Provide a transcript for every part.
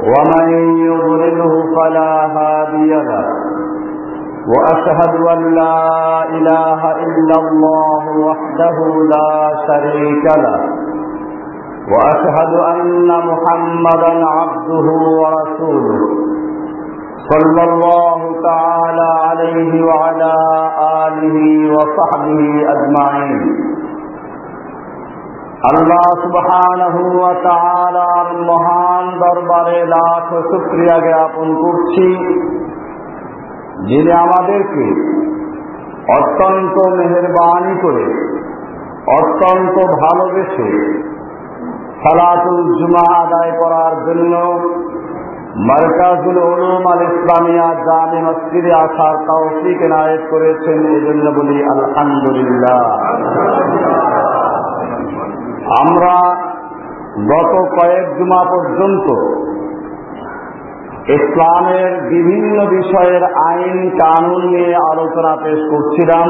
ومن يضلله فلا هادي له. وأشهد أن لا إله إلا الله وحده لا شريك له. وأشهد أن محمدا عبده ورسوله. صلى الله تعالى عليه وعلى آله وصحبه أجمعين. আল্লাহ সুবহানাহু ওয়া মহান দরবারে লাখ শুকরিয়া জ্ঞাপন করছি, যিনি আমাদেরকে অত্যন্ত মেহরবানি করে, অত্যন্ত ভালোবেসে সালাতুল জুমা আদায় করার জন্য মার্কাজুল উলুম আল ইসলামিয়া জামে মসজিদে আসার তৌফিক এনায়েত করেছেন। এজন্য বলি আলহামদুলিল্লাহ। আমরা গত কয়েক জুমা পর্যন্ত ইসলামের বিভিন্ন বিষয়ের আইন কানুন নিয়ে আলোচনা পেশ করছিলাম।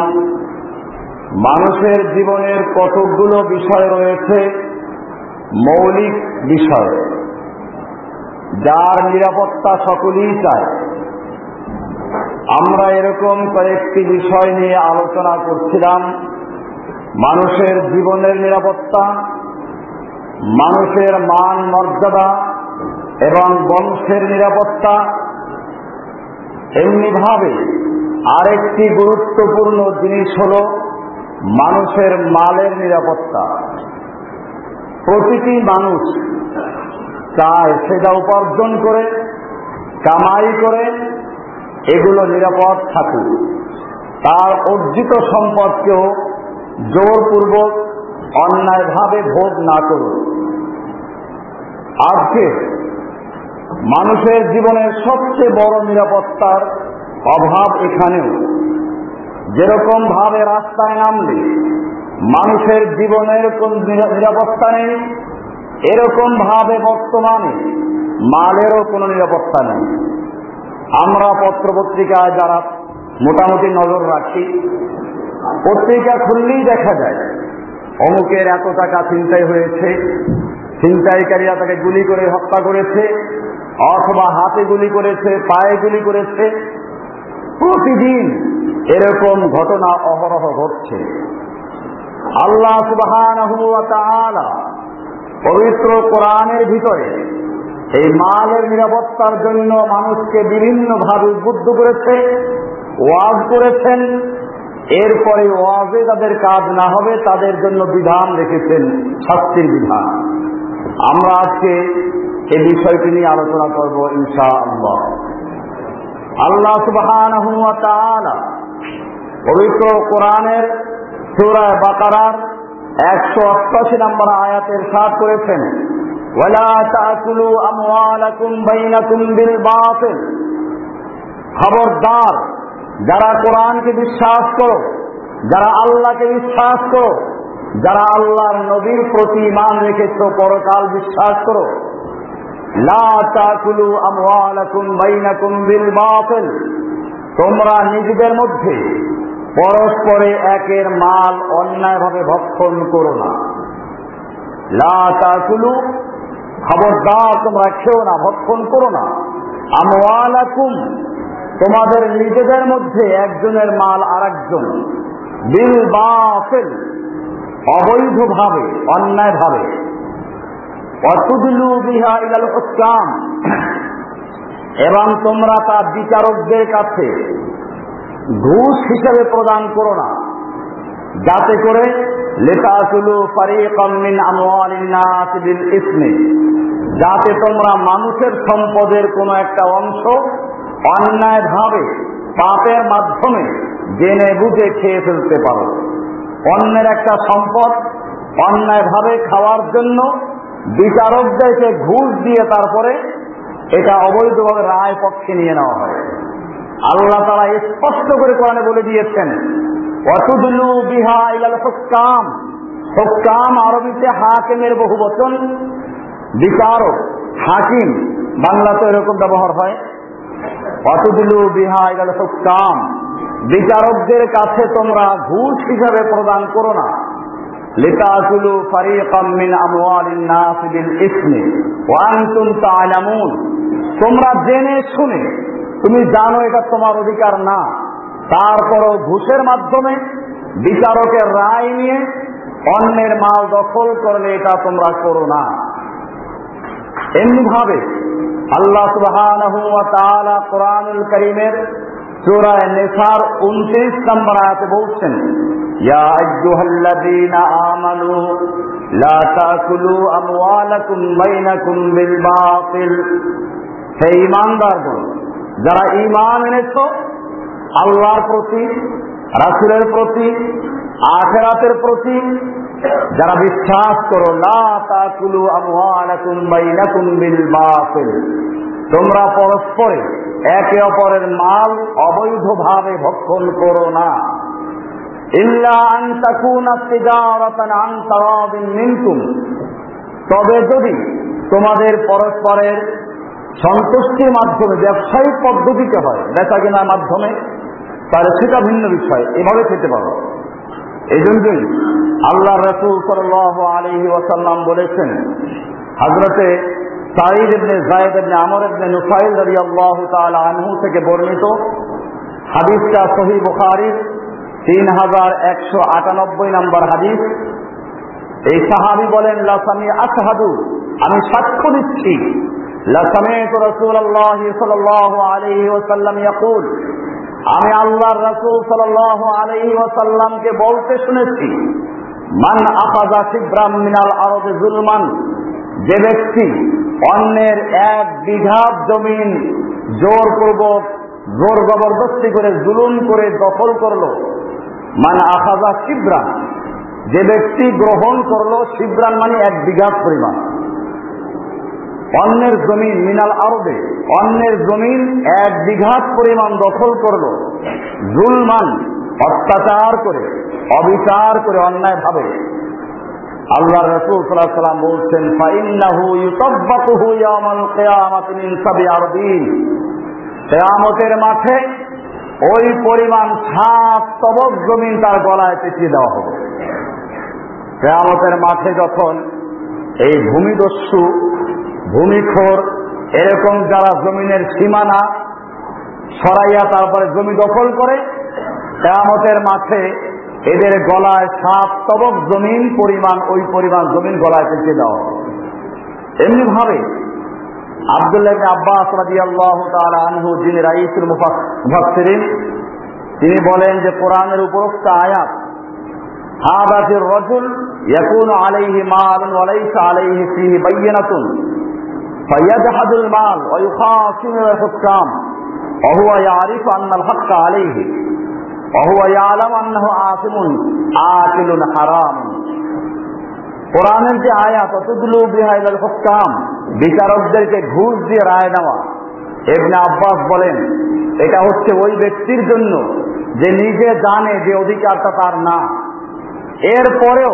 মানুষের জীবনের কতকগুলো বিষয় রয়েছে, মৌলিক বিষয়, যার নিরাপত্তা সকলেই চায়। আমরা এরকম কয়েকটি বিষয় নিয়ে আলোচনা করছিলাম। মানুষের জীবনের নিরাপত্তা, মানুষের মান মর্যাদা এবং বংশের নিরাপত্তা, এমনিভাবে আরেকটি গুরুত্বপূর্ণ জিনিস হল মানুষের মালের নিরাপত্তা। প্রতিটি মানুষ চায় সেটা উপার্জন করে, কামাই করে, এগুলো নিরাপদ থাকুক। তার অর্জিত সম্পদকেও জোরপূর্বক অন্যায়ভাবে ভোগ না করুন। আজকে মানুষের জীবনের সবচেয়ে বড় নিরাপত্তার অভাব এখানেও। যেরকম ভাবে রাস্তায় নামলে মানুষের জীবনের কোন নিরাপত্তা নেই, এরকম ভাবে বর্তমানে মালেরও কোনো নিরাপত্তা নেই। আমরা পত্রপত্রিকায় যারা মোটামুটি নজর রাখি পত্রিকা খুললেই দেখা যায়। অমুকের এত টাকা চিন্তাই হয়েছে, ছিনতাইকারীরা তাকে গুলি করে হত্যা করেছে, অথবা হাতে গুলি করেছে, পায়ে গুলি করেছে। প্রতিদিন এরকম ঘটনা অহরহ ঘটছে। আল্লাহ সুবাহান পবিত্র কোরআনের ভিতরে এই মালের নিরাপত্তার জন্য মানুষকে বিভিন্নভাবে উদ্বুদ্ধ করেছে, ওয়াজ করেছেন এরপরে ওয়াজে তাদের কাজ না হবে, তাদের জন্য বিধান রেখেছেন শাস্তির বিধান। আমরা আজকে এই বিষয়টি নিয়ে আলোচনা করব ইনশা আল্লাহ আল্লাহ সুবহান পবিত্র কোরআনের সুরায় বাকারার একশো অষ্টাশি নম্বর আয়াতের সাথ করেছেন খবরদার যারা কোরআনকে বিশ্বাস করো, যারা আল্লাহকে বিশ্বাস করো, যারা আল্লাহর নবীর প্রতি ইমান রেখেছ, পরকাল বিশ্বাস করো। তোমরা নিজেদের মধ্যে পরস্পরে একের মাল অন্যায়ভাবে ভক্ষণ করো না। খবরদার তোমরা খেও না, ভক্ষণ করো না। আমওয়ালাকুম তোমাদের নিজেদের মধ্যে একজনের মাল আর একজন বিল বাফেল অবৈধভাবে, অন্যায়ভাবে। অতুদলু বিহা ইলাল হকাম এবং তোমরা তা বিচারকদের কাছে ঘুষ হিসেবে প্রদান করো না। যাতে করে লেতাসুলু ফারিকাম মিন আমওয়ালিন বিল যাতে তোমরা মানুষের সম্পদের কোনো একটা অংশ অন্যায়ভাবে পাপের মাধ্যমে জেনে বুঝে খেয়ে ফেলতে পারো। অন্যের একটা সম্পদ অন্যায়ভাবে খাওয়ার জন্য বিচারকদেরকে ঘুষ দিয়ে তারপরে এটা অবৈধভাবে রায় পক্ষে নিয়ে নেওয়া হয়। আল্লাহ তারা স্পষ্ট করে কোরআনে বলে দিয়েছেন অতুদুলু বিহা ইলাল হুক্কাম হুক্কাম আরবিতে হাকিমের বহু বচন বিচারক, হাকিম বাংলাতে এরকম ব্যবহার হয়। অতুদুলু বিহা ইলাল হুক্কাম বিচারকদের কাছে তোমরা ঘুষ হিসাবে প্রদান করো না। তোমরা জেনে শুনে, তুমি জানো এটা তোমার অধিকার না। তারপরও ঘুষের মাধ্যমে বিচারকের রায় নিয়ে অন্যের মাল দখল করলে এটা তোমরা করো না। এমনি ভাবে আল্লাহ সুবহানাহু ওয়া তাআলা কোরআনুল কারীমের সূরা নিসার 29 নম্বর আয়াতে বলছেন ইয়া আইয়ুহাল্লাযীনা আমানু লা তাকুলু আমওয়ালাকুম বাইনাকুম বিল বাতিল হে ঈমানদারগণ যারা ঈমান এনেছো আল্লাহর প্রতি রাসূলের প্রতি, আখেরাতের প্রতি যারা বিশ্বাস করো না তোমরা পরস্পরে একে অপরের মাল অবৈধভাবে ভক্ষণ করো না। তবে যদি তোমাদের পরস্পরের সন্তুষ্টির মাধ্যমে, ব্যবসায়িক পদ্ধতিতে হয় বেচা কেনার মাধ্যমে তাহলে সেটা ভিন্ন বিষয়। এভাবে খেতে পারো। এই জন্যই আল্লাহ রসুল সাল আলহি ওয়াসাল্লাম বলেছেন হাজরতে সাইদ ইবনে জায়দ ইবনে আমর ইবনে নুফাইল রাদিয়াল্লাহু তাআলা আনহু থেকে বর্ণিত হাদিসটা সহি বুখারীর তিন হাজার একশো আটানব্বই নম্বর হাদিস। এই সাহাবি বলেন লাসামি আশহাদু, আমি সাক্ষ্য দিচ্ছি। লাসামিত রাসূলুল্লাহ সাল্লাল্লাহু আলাইহি ওয়াসাল্লাম ইয়াকুল আমি আল্লাহর রাসূল সাল্লাল্লাহু আলাইহি ওয়াসাল্লামকে বলতে শুনেছি, মান আফাজা শিবরাম মিনাল আরদে জুলমান যে ব্যক্তি অন্যের এক বিঘা জমিন জোরপূর্বক, জোর জবরদস্তি করে জুলুম করে দখল করল। মানে আফাজা শিবরান যে ব্যক্তি গ্রহণ করল শিবরান মানে এক বিঘা পরিমাণ। অন্যের জমিন মিনাল আরবে অন্যের জমিন এক বিঘাত পরিমাণ দখল করল। জুলমান, অত্যাচার করে, অবিচার করে অন্যায় ভাবে। আল্লাহ রসুল সাল্লাহ সাল্লাম বলছেন, ফাইন্নাহু ইউতাব্বাকুহু ইয়াউমাল কিয়ামাতি মিন সাবঈ কেয়ামতের মাঠে ওই পরিমাণ সাত তবক জমিন তার গলায় পেঁচিয়ে দেওয়া হবে। কেয়ামতের মাঠে যখন এই ভূমিদস্যু ভূমিখোর, এরকম যারা জমিনের সীমানা সরাইয়া তারপরে জমি দখল করে, কেয়ামতের মাঠে এদের গলায় সাত তবক জমিন পরিমাণ, ওই পরিমাণ জমিন গলায় পেঁচিয়ে দেওয়া এমনি ভাবে আবদুল্লাহ আব্বাস রাদিয়াল্লাহু তাআলা আনহু, যিনি রাইসুল মুফাসসিরিন, তিনি বলেন যে কোরআনের উপরোক্ত আয়াত, হাদা ফির রাজুল ইয়াকুনু আলাইহি মালুন ওয়া লাইসা আলাইহি ফীহি বায়িনাতুন فيجحد المال ويخاصم الحكام وهو يعرف أن الحق عليه وهو يعلم أنه آثم آكل حرام কোরআনের যে আয়াত অতগুলো বিহাইল হুকাম বিচারকদেরকে ঘুষ দিয়ে রায় নেওয়া এবনে আব্বাস বলেন এটা হচ্ছে ওই ব্যক্তির জন্য যে নিজে জানে যে অধিকারটা তার না এর পরেও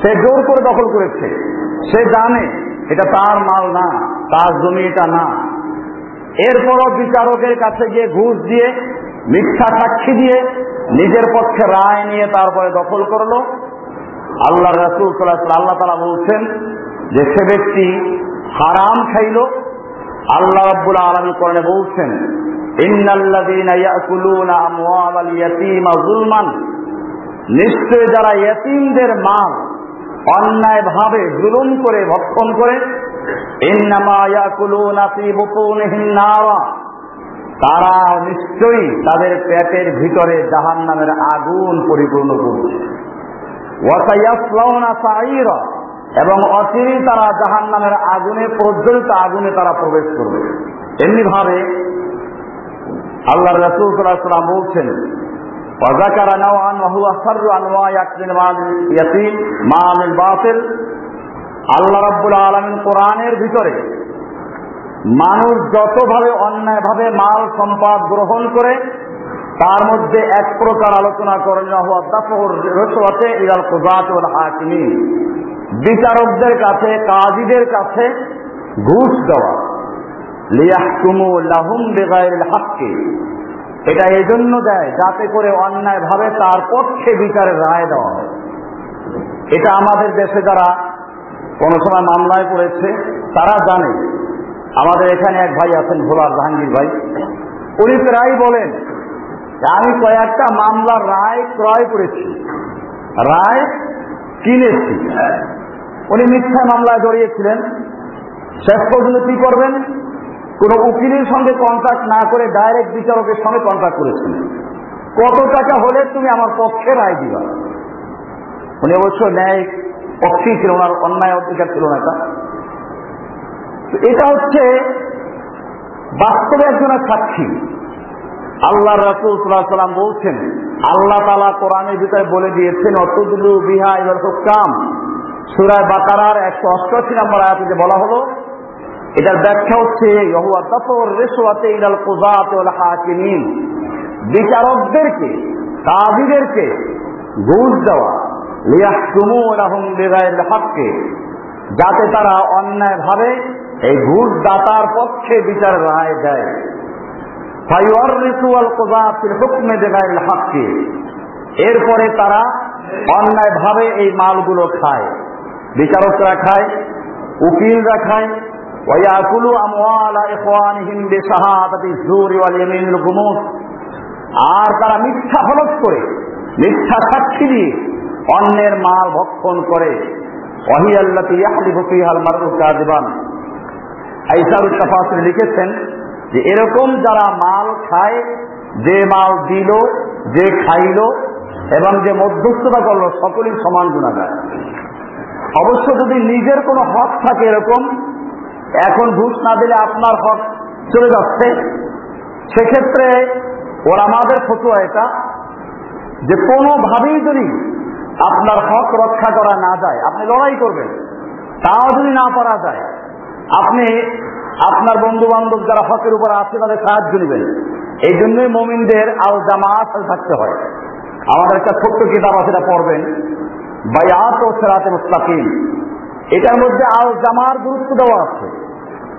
সে জোর করে দখল করেছে সে জানে এটা তার মাল না, তার জমি এটা না। এরপরও বিচারকের কাছে গিয়ে ঘুষ দিয়ে, মিথ্যা সাক্ষী দিয়ে নিজের পক্ষে রায় নিয়ে তারপরে দখল করল। আল্লাহ রসুল আল্লাহ তালা বলছেন যে সে ব্যক্তি হারাম খাইল। আল্লাহ রব্বুল আলমী করণে বলছেন নিশ্চয় যারা ইয়তিমদের মাল অন্যায় ভাবে জুলুম করে, ভক্ষণ করে তারা নিশ্চয়ই তাদের পেটের ভিতরে জাহান নামের আগুন পরিপূর্ণ করছে। এবং অচিরেই তারা জাহান নামের আগুনে, প্রজ্বলিত আগুনে তারা প্রবেশ করবে। এমনি ভাবে আল্লাহ রসুল সাল্লাম বলছেন وذكر نوعا وهو شر انواع اكل مال اليتيم مال الباطل আল্লাহ রাব্বুল আলামিন কোরআনের ভিতরে মানুষ যতভাবে অন্যায়ভাবে মাল সম্পদ গ্রহণ করে তার মধ্যে এক প্রকার আলোচনা করেন রসুয়াতে ইরাল কুজাত হাকিমি বিচারকদের কাছে কাজীদের কাছে ঘুষ দেওয়া লিয়াহকুমু লাহুম বেগাইল হাক্কে এটা এই জন্য দেয় যাতে করে অন্যায়ভাবে তার পক্ষে বিচারের রায় দেওয়া হয়। এটা আমাদের দেশে যারা কোনো সময় মামলায় পড়েছে, তারা জানে। আমাদের এখানে এক ভাই আছেন ভোলার জাহাঙ্গীর ভাই। উনি প্রায় বলেন, আমি কয়েকটা মামলার রায় ক্রয় করেছি। রায় কিনেছি। উনি মিথ্যা মামলায় জড়িয়েছিলেন। শেষ পর্যন্ত কি করবেন? কোন উকিলের সঙ্গে কন্ট্যাক্ট না করে ডাইরেক্ট বিচারকের সঙ্গে কন্ট্যাক্ট করেছেন কত টাকা হলে তুমি আমার পক্ষে রায় দিবা? উনি অবশ্য ন্যায় পক্ষেই ছিল, ওনার অন্যায় অধিকার ছিল না এটা। এটা হচ্ছে বাস্তবে একজনের সাক্ষী। আল্লাহ রাসুল সাল্লাম বলছেন, আল্লাহ তালা কোরআনের ভিতরে বলে দিয়েছেন অতুদুলু বিহা এবার হুকাম। সুরায় বাকারার একশো অষ্টআশি নম্বর আয়াতে বলা হলো এটার ব্যাখ্যা হচ্ছে বিচারকদেরকে কাজীদেরকে ঘুষ দেওয়া যাতে তারা অন্যায় ভাবে, এই ঘুষ দাতার পক্ষে বিচার রায় দেয়। এরপরে তারা অন্যায় ভাবে এই মালগুলো খায়। বিচারকরা খায়, উকিলরা খায় ويأكلوا أموال إخوانهم بشهادة الزور واليمين الغموس আর তারা মিথ্যা হলফ করে মিথ্যা সাক্ষী দিয়ে অন্যের মাল ভক্ষণ করে ওয়াহিয়াল্লাতি ইয়াহলিফু ফিহাল মারউ কাযিবান আইসারুল তাফাসির লিখেছেন যে এরকম যারা মাল খায় যে মাল দিল যে খাইল এবং যে মধ্যস্থতা করলো সকলেই সমান গুণাগার অবশ্য যদি নিজের কোনো হক থাকে এরকম এখন ঘুষ না দিলে আপনার হক চলে যাচ্ছে। সেক্ষেত্রে ওরা আমাদের ফতুয়া এটা যে কোনোভাবেই যদি আপনার হক রক্ষা করা না যায়, আপনি লড়াই করবেন, তাও যদি না পারা যায়, আপনি আপনার বন্ধু বান্ধব যারা হকের উপর আছে তাদের সাহায্য নেবেন। এই জন্যই মমিনদের আল জামাত থাকতে হয়। আমাদের একটা ছোট্ট কিতাব আছে, এটা পড়বেন। বায়াত ও সেরাতে মুস্তাকিম। এটার মধ্যে আল জামার গুরুত্ব দেওয়া আছে।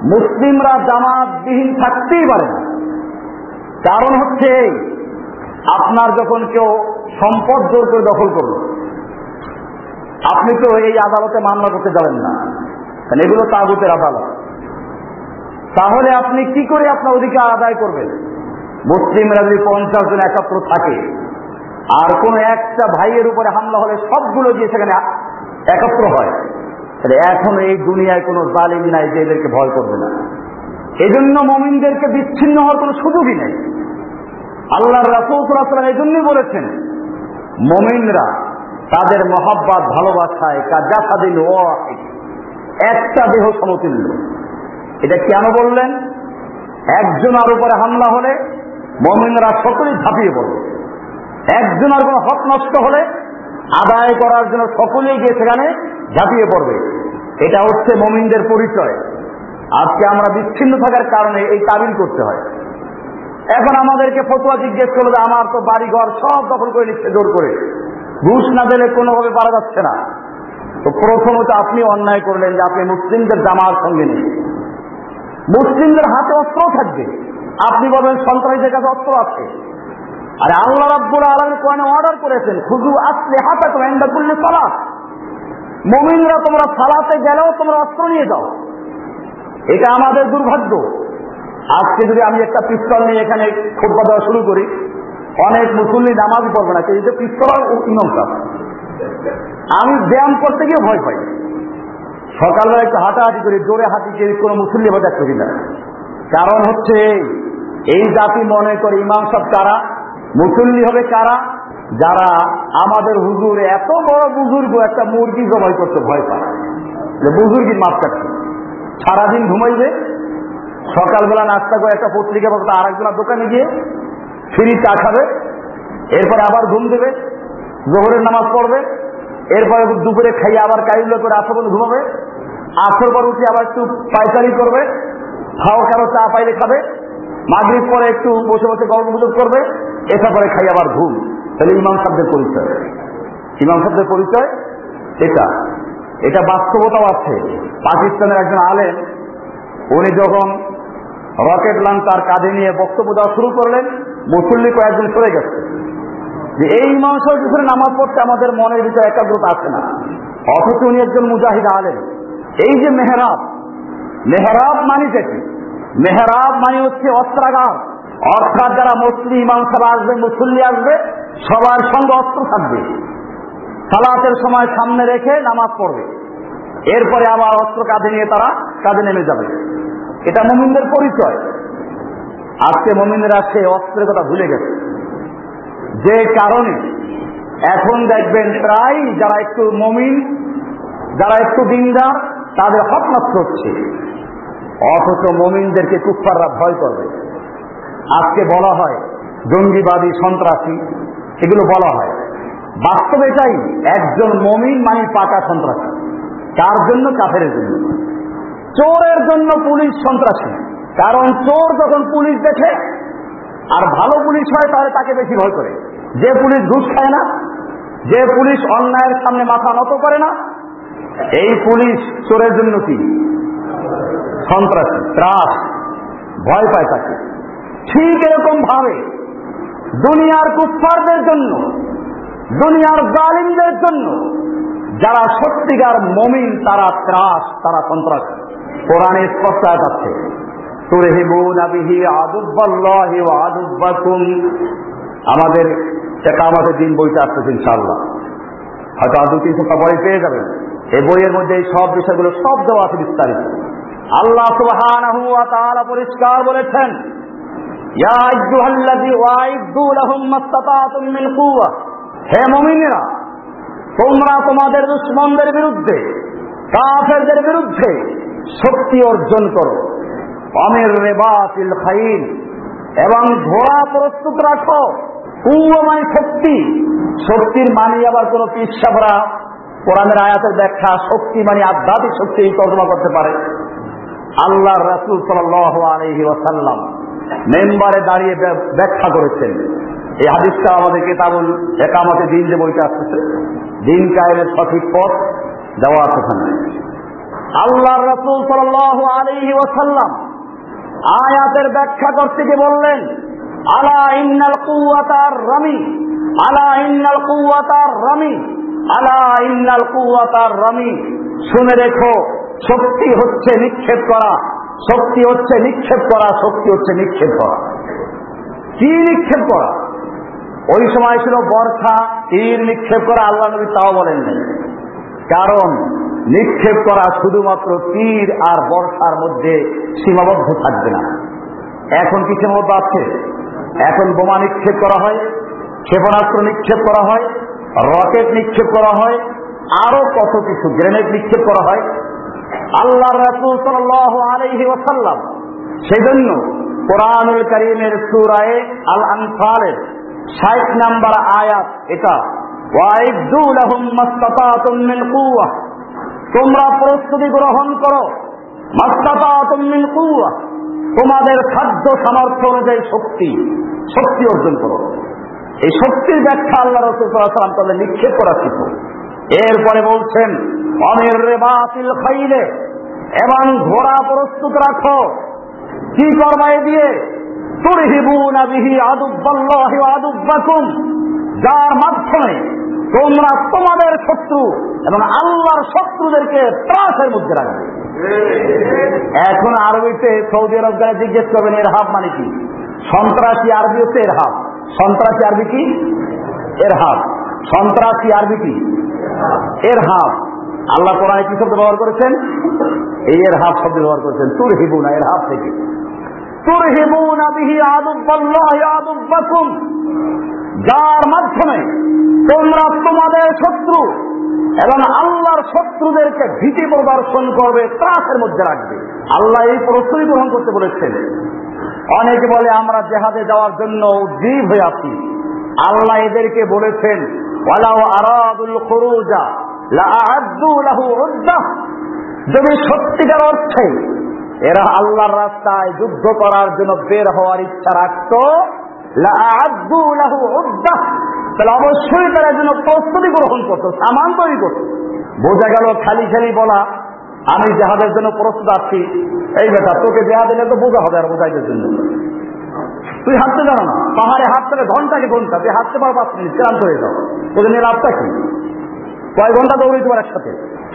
মুসলিমরা জামাতবিহীন থাকতেই পারে না। কারণ হচ্ছে আপনার যখন কেউ সম্পদ জোর করে দখল করল আপনি তো এই আদালতে মামলা করতে যাবেন না। এগুলো তাগুতের আদালত। তাহলে আপনি কি করে আপনার অধিকার আদায় করবেন? মুসলিমরা যদি পঞ্চাশ জন একাত্র থাকে, আর কোন একটা ভাইয়ের উপরে হামলা হলে সবগুলো গিয়ে সেখানে একত্র হয়। এখন এই দুনিয়ায় কোনো জালিম নাই যে এদেরকে ভয় করবে না। এই জন্য মমিনদেরকে বিচ্ছিন্ন হওয়ার কোনো সুযোগই নেই। আল্লাহর রাসুলাম এই জন্যই বলেছেন, মমিনরা তাদের মহাব্বাত, ভালোবাসায় কাজাসাদিন ও একটা দেহ সমতুল্য। এটা কেন বললেন? একজনের উপরে হামলা হলে মমিনরা সকলেই ঝাঁপিয়ে পড়বে একজনের কোনো হক নষ্ট হলে আদায় করার জন্য সকলেই গিয়ে সেখানে ঝাঁপিয়ে পড়বে। এটা হচ্ছে মমিনদের পরিচয়। আজকে আমরা বিচ্ছিন্ন থাকার কারণে এই তাবিল করতে হয়। এখন আমাদেরকে ফতুয়া জিজ্ঞেস করল যে, আমার তো বাড়ি ঘর সব দখল করে নিচ্ছে জোর করে। ঘুষ না দিলে কোনোভাবে পারা যাচ্ছে না। তো প্রথমত আপনি অন্যায় করলেন যে, আপনি মুসলিমদের জামার সঙ্গে নেই। মুসলিমদের হাতে অস্ত্র থাকবে। আপনি বলবেন, সন্ত্রাসীদের কাছে অস্ত্র আছে। আর আল্লাহ রাব্বুল আলমী কোরআনে অর্ডার করেছেন খুদু আসলে হাতা করে এন্ডা করলে মমিনরা তোমরা সালাতে গেলেও তোমরা অস্ত্র নিয়ে যাও। এটা আমাদের দুর্ভাগ্য। আজকে যদি আমি একটা পিস্তল নিয়ে এখানে খোটবা দেওয়া শুরু করি, অনেক মুসল্লি নামাজ পড়বে না, কিন্তু পিস্তল সাহেব। আমি ব্যায়াম করতে গিয়ে ভয় পাই। সকালবেলা একটু হাঁটাহাঁটি করি, জোরে হাঁটি করি কোনো মুসল্লি বা দেখতে কিনা কারণ হচ্ছে এই জাতি মনে করে ইমাম সাহেব কারা? মুসল্লি হবে কারা? যারা আমাদের হুজুর এত বড় বুজুর্গ, একটা মুরগি জবাই করতে ভয় পায়। যে বুজুর্গির মাছ কাটছে সারাদিন ঘুমাইবে, সকালবেলা নাস্তা করে একটা পত্রিকা পাবে আর দোকানে গিয়ে ফ্রি চা খাবে, এরপরে আবার ঘুম দেবে, জোহরের নামাজ পড়বে, এরপরে দুপুরে খাইয়ে আবার কাইগুলো করে আসর পর্যন্ত ঘুমাবে, আসর পর উঠে আবার একটু পায়চারি করবে, খাও কারও চা পাইলে খাবে, মাগরিব পরে একটু বসে বসে গল্প করবে এটা পরে খাই আবার ঘুম। তাহলে ইমাম সাহেবদের পরিচয়। ইমাম সাহেবদের পরিচয় এটা। এটা বাস্তবতাও আছে। পাকিস্তানের একজন আলেন উনি যখন রকেট লঞ্চার কাঁধে নিয়ে বক্তব্য দেওয়া শুরু করলেন, মুসল্লি কয়েকজন সরে গেছে। যে এই ইমাম সাহেব পিছনে নামাজ পড়তে আমাদের মনের ভিতরে একাগ্রতা আছে না, অথচ উনি একজন মুজাহিদ আলেন এই যে মেহরাব মেহরাব মানে কি? মেহরাব মানে হচ্ছে অস্ত্রাগার। অর্থাৎ যারা মুসলিম ইমাম সাহেব আসবে মুসল্লি আসবে সবার সঙ্গে অস্ত্র থাকবে। সালাতের সময় সামনে রেখে নামাজ পড়বে। এরপরে আবার অস্ত্র কাঁধে নিয়ে তারা কাঁধে নেমে যাবে। এটা মমিনদের পরিচয়। আজকে মমিনরা সে অস্ত্রের কথা ভুলে গেছে। যে কারণে এখন দেখবেন প্রায় যারা একটু মমিন, যারা একটু দিনদার, তাদের হক নষ্ট হচ্ছে অথচ মমিনদেরকে কুফাররা ভয় করবে। আজকে বলা হয় জঙ্গিবাদী সন্ত্রাসী এগুলো বলা হয়। বাস্তবে এটাই, একজন মমিন মানে পাকা সন্ত্রাসী। কার জন্য? কাফের জন্য। চোরের জন্য পুলিশ সন্ত্রাসী। কারণ চোর যখন পুলিশ দেখে, আর ভালো পুলিশ হয়, তাহলে তাকে বেশি ভয় করে। যে পুলিশ ঘুষ খায় না, যে পুলিশ অন্যায়ের সামনে মাথা নত করে না, এই পুলিশ চোরের জন্য কি? সন্ত্রাসী, ত্রাস। ভয় পায় তাকে। ঠিক এরকম ভাবে দুনিয়ার কুফারদের জন্য, দুনিয়ার জালিমদের জন্য, যারা সত্যিকার মমিন, তারা ত্রাস, তারা সন্ত্রাস। কোরআনে স্পষ্ট আছে আমাদের আমাদের দিন বইটা আসতেছে ইনশাল্লাহ হয়তো আর দু তিন সপ্তাহ পরে পেয়ে যাবেন। এই বইয়ের মধ্যে এই সব বিষয়গুলো সব দেওয়া আছে বিস্তারিত। আল্লাহ সুবাহ পরিষ্কার বলেছেন হে মমিনেরা, তোমরা তোমাদের দুশ্মনদের বিরুদ্ধে, কাফেরদের বিরুদ্ধে শক্তি অর্জন করো। অমের রেবাতিল খাইল, এবং ঘোড়া প্রস্তুত রাখো। কুয়মায় শক্তি। শক্তির মানি আবার কোন পিসাবরা কোরআনের আয়াতের ব্যাখ্যা, শক্তি মানে আধ্যাত্মিক শক্তি তর্জমা করতে পারে। আল্লাহ রাসুল সাল আলহি ওয়াসাল্লাম মেম্বারে দাঁড়িয়ে ব্যাখ্যা করেছেন। এই হাদিসটা আমাদের কেতাবুল একামতে দিন যে বইটা আসতেছে। দিন কায়ের সঠিক পথ দেওয়া আছে আল্লাহ রসুল সাল আলহি ওসাল্লাম আয়াতের ব্যাখ্যা করতে গিয়ে বললেন, আলা ইন্নাল কুয়াতার রমি আলা ইন্নাল কুয়াতার রমি আলা ইন্নাল কুয়াতার রমি শুনে রেখো শক্তি হচ্ছে নিক্ষেপ করা। শক্তি হচ্ছে নিক্ষেপ করা, শক্তি হচ্ছে নিক্ষেপ করা। কি নিক্ষেপ করা? ওই সময় ছিল বর্ষা, তীর নিক্ষেপ করা, আল্লাহ নবী তাও বলেন কারণ নিক্ষেপ করা শুধুমাত্র তীর আর বর্ষার মধ্যে সীমাবদ্ধ থাকবে না। এখন কি সীমাবদ্ধ আছে? এখন বোমা নিক্ষেপ করা হয়, ক্ষেপণাস্ত্র নিক্ষেপ করা হয়, রকেট নিক্ষেপ করা হয়, আরও কত কিছু, গ্রেনেড নিক্ষেপ করা হয় আল্লাহ রাসুল সাল আলহি ওসাল্লাম সেই জন্য কোরআনুল করিমের সুরায় আল আনফালের ষাট নাম্বার আয়াত এটা তোমরা প্রস্তুতি গ্রহণ করো তোমাদের খাদ্য সামর্থ্য অনুযায়ী শক্তি শক্তি অর্জন করো এই শক্তির ব্যাখ্যা আল্লাহ তাদের নিক্ষেপ করা ছিল। এরপরে বলছেন অমের বাতিল খাইলে এবং ঘোড়া প্রস্তুত রাখো। কি করবাই দিয়ে? যার মাধ্যমে তোমরা তোমাদের শত্রু এবং আল্লাহর শত্রুদেরকে ত্রাসের মধ্যে রাখবে। এখন আরবিতে সৌদি আরব যারা জিজ্ঞেস করবেন, এর হাব মানে কি? সন্ত্রাসী আরবি হচ্ছে এর হাব। সন্ত্রাসী আরবি কি? এর হাব। সন্ত্রাসী আরবি কি? এর হাব। আল্লাহ কোরআনে কি শব্দ ব্যবহার করেছেন? এই এর হাব শব্দ ব্যবহার করেছেন। তুর হিবু না এর হাব থেকে। তুর হিবু না বিহি আদুব্বাকুম যার মাধ্যমে তোমরা তোমাদের শত্রু এবং আল্লাহর শত্রুদেরকে ভীতি প্রদর্শন করবে, ত্রাসের মধ্যে রাখবে। আল্লাহ এই প্রস্তুতি গ্রহণ করতে বলেছেন। অনেকে বলে, আমরা জেহাদে যাওয়ার জন্য উদ্দীপ হয়ে আছি। আল্লাহ এদেরকে বলেছেন আরাদুল খরুজা। যদি সত্যিকার অর্থে এরা আল্লাহর রাস্তায় যুদ্ধ করার জন্য বের হওয়ার ইচ্ছা রাখত তাহলে অবশ্যই তারা যেন প্রস্তুতি গ্রহণ করতো, সামান তৈরি করত। বোঝা গেল খালি খালি বলা, আমি জেহাদের জন্য প্রস্তুত আছি। এই বেটা, তোকে জেহাদ দিলে তো বোঝা হবে আর বোঝাইদের জন্য। তুই হাঁটতে জানো না? পাহাড়ে হাঁটতে ঘন্টাকে ঘণ্টা, তুই হাঁটতে পারো পাঁচ মিনিট, ক্লান্ত হয়ে যাও। তোকে নিয়ে লাভটা কি? কয় ঘণ্টা দৌড়ে তোমার একসাথে?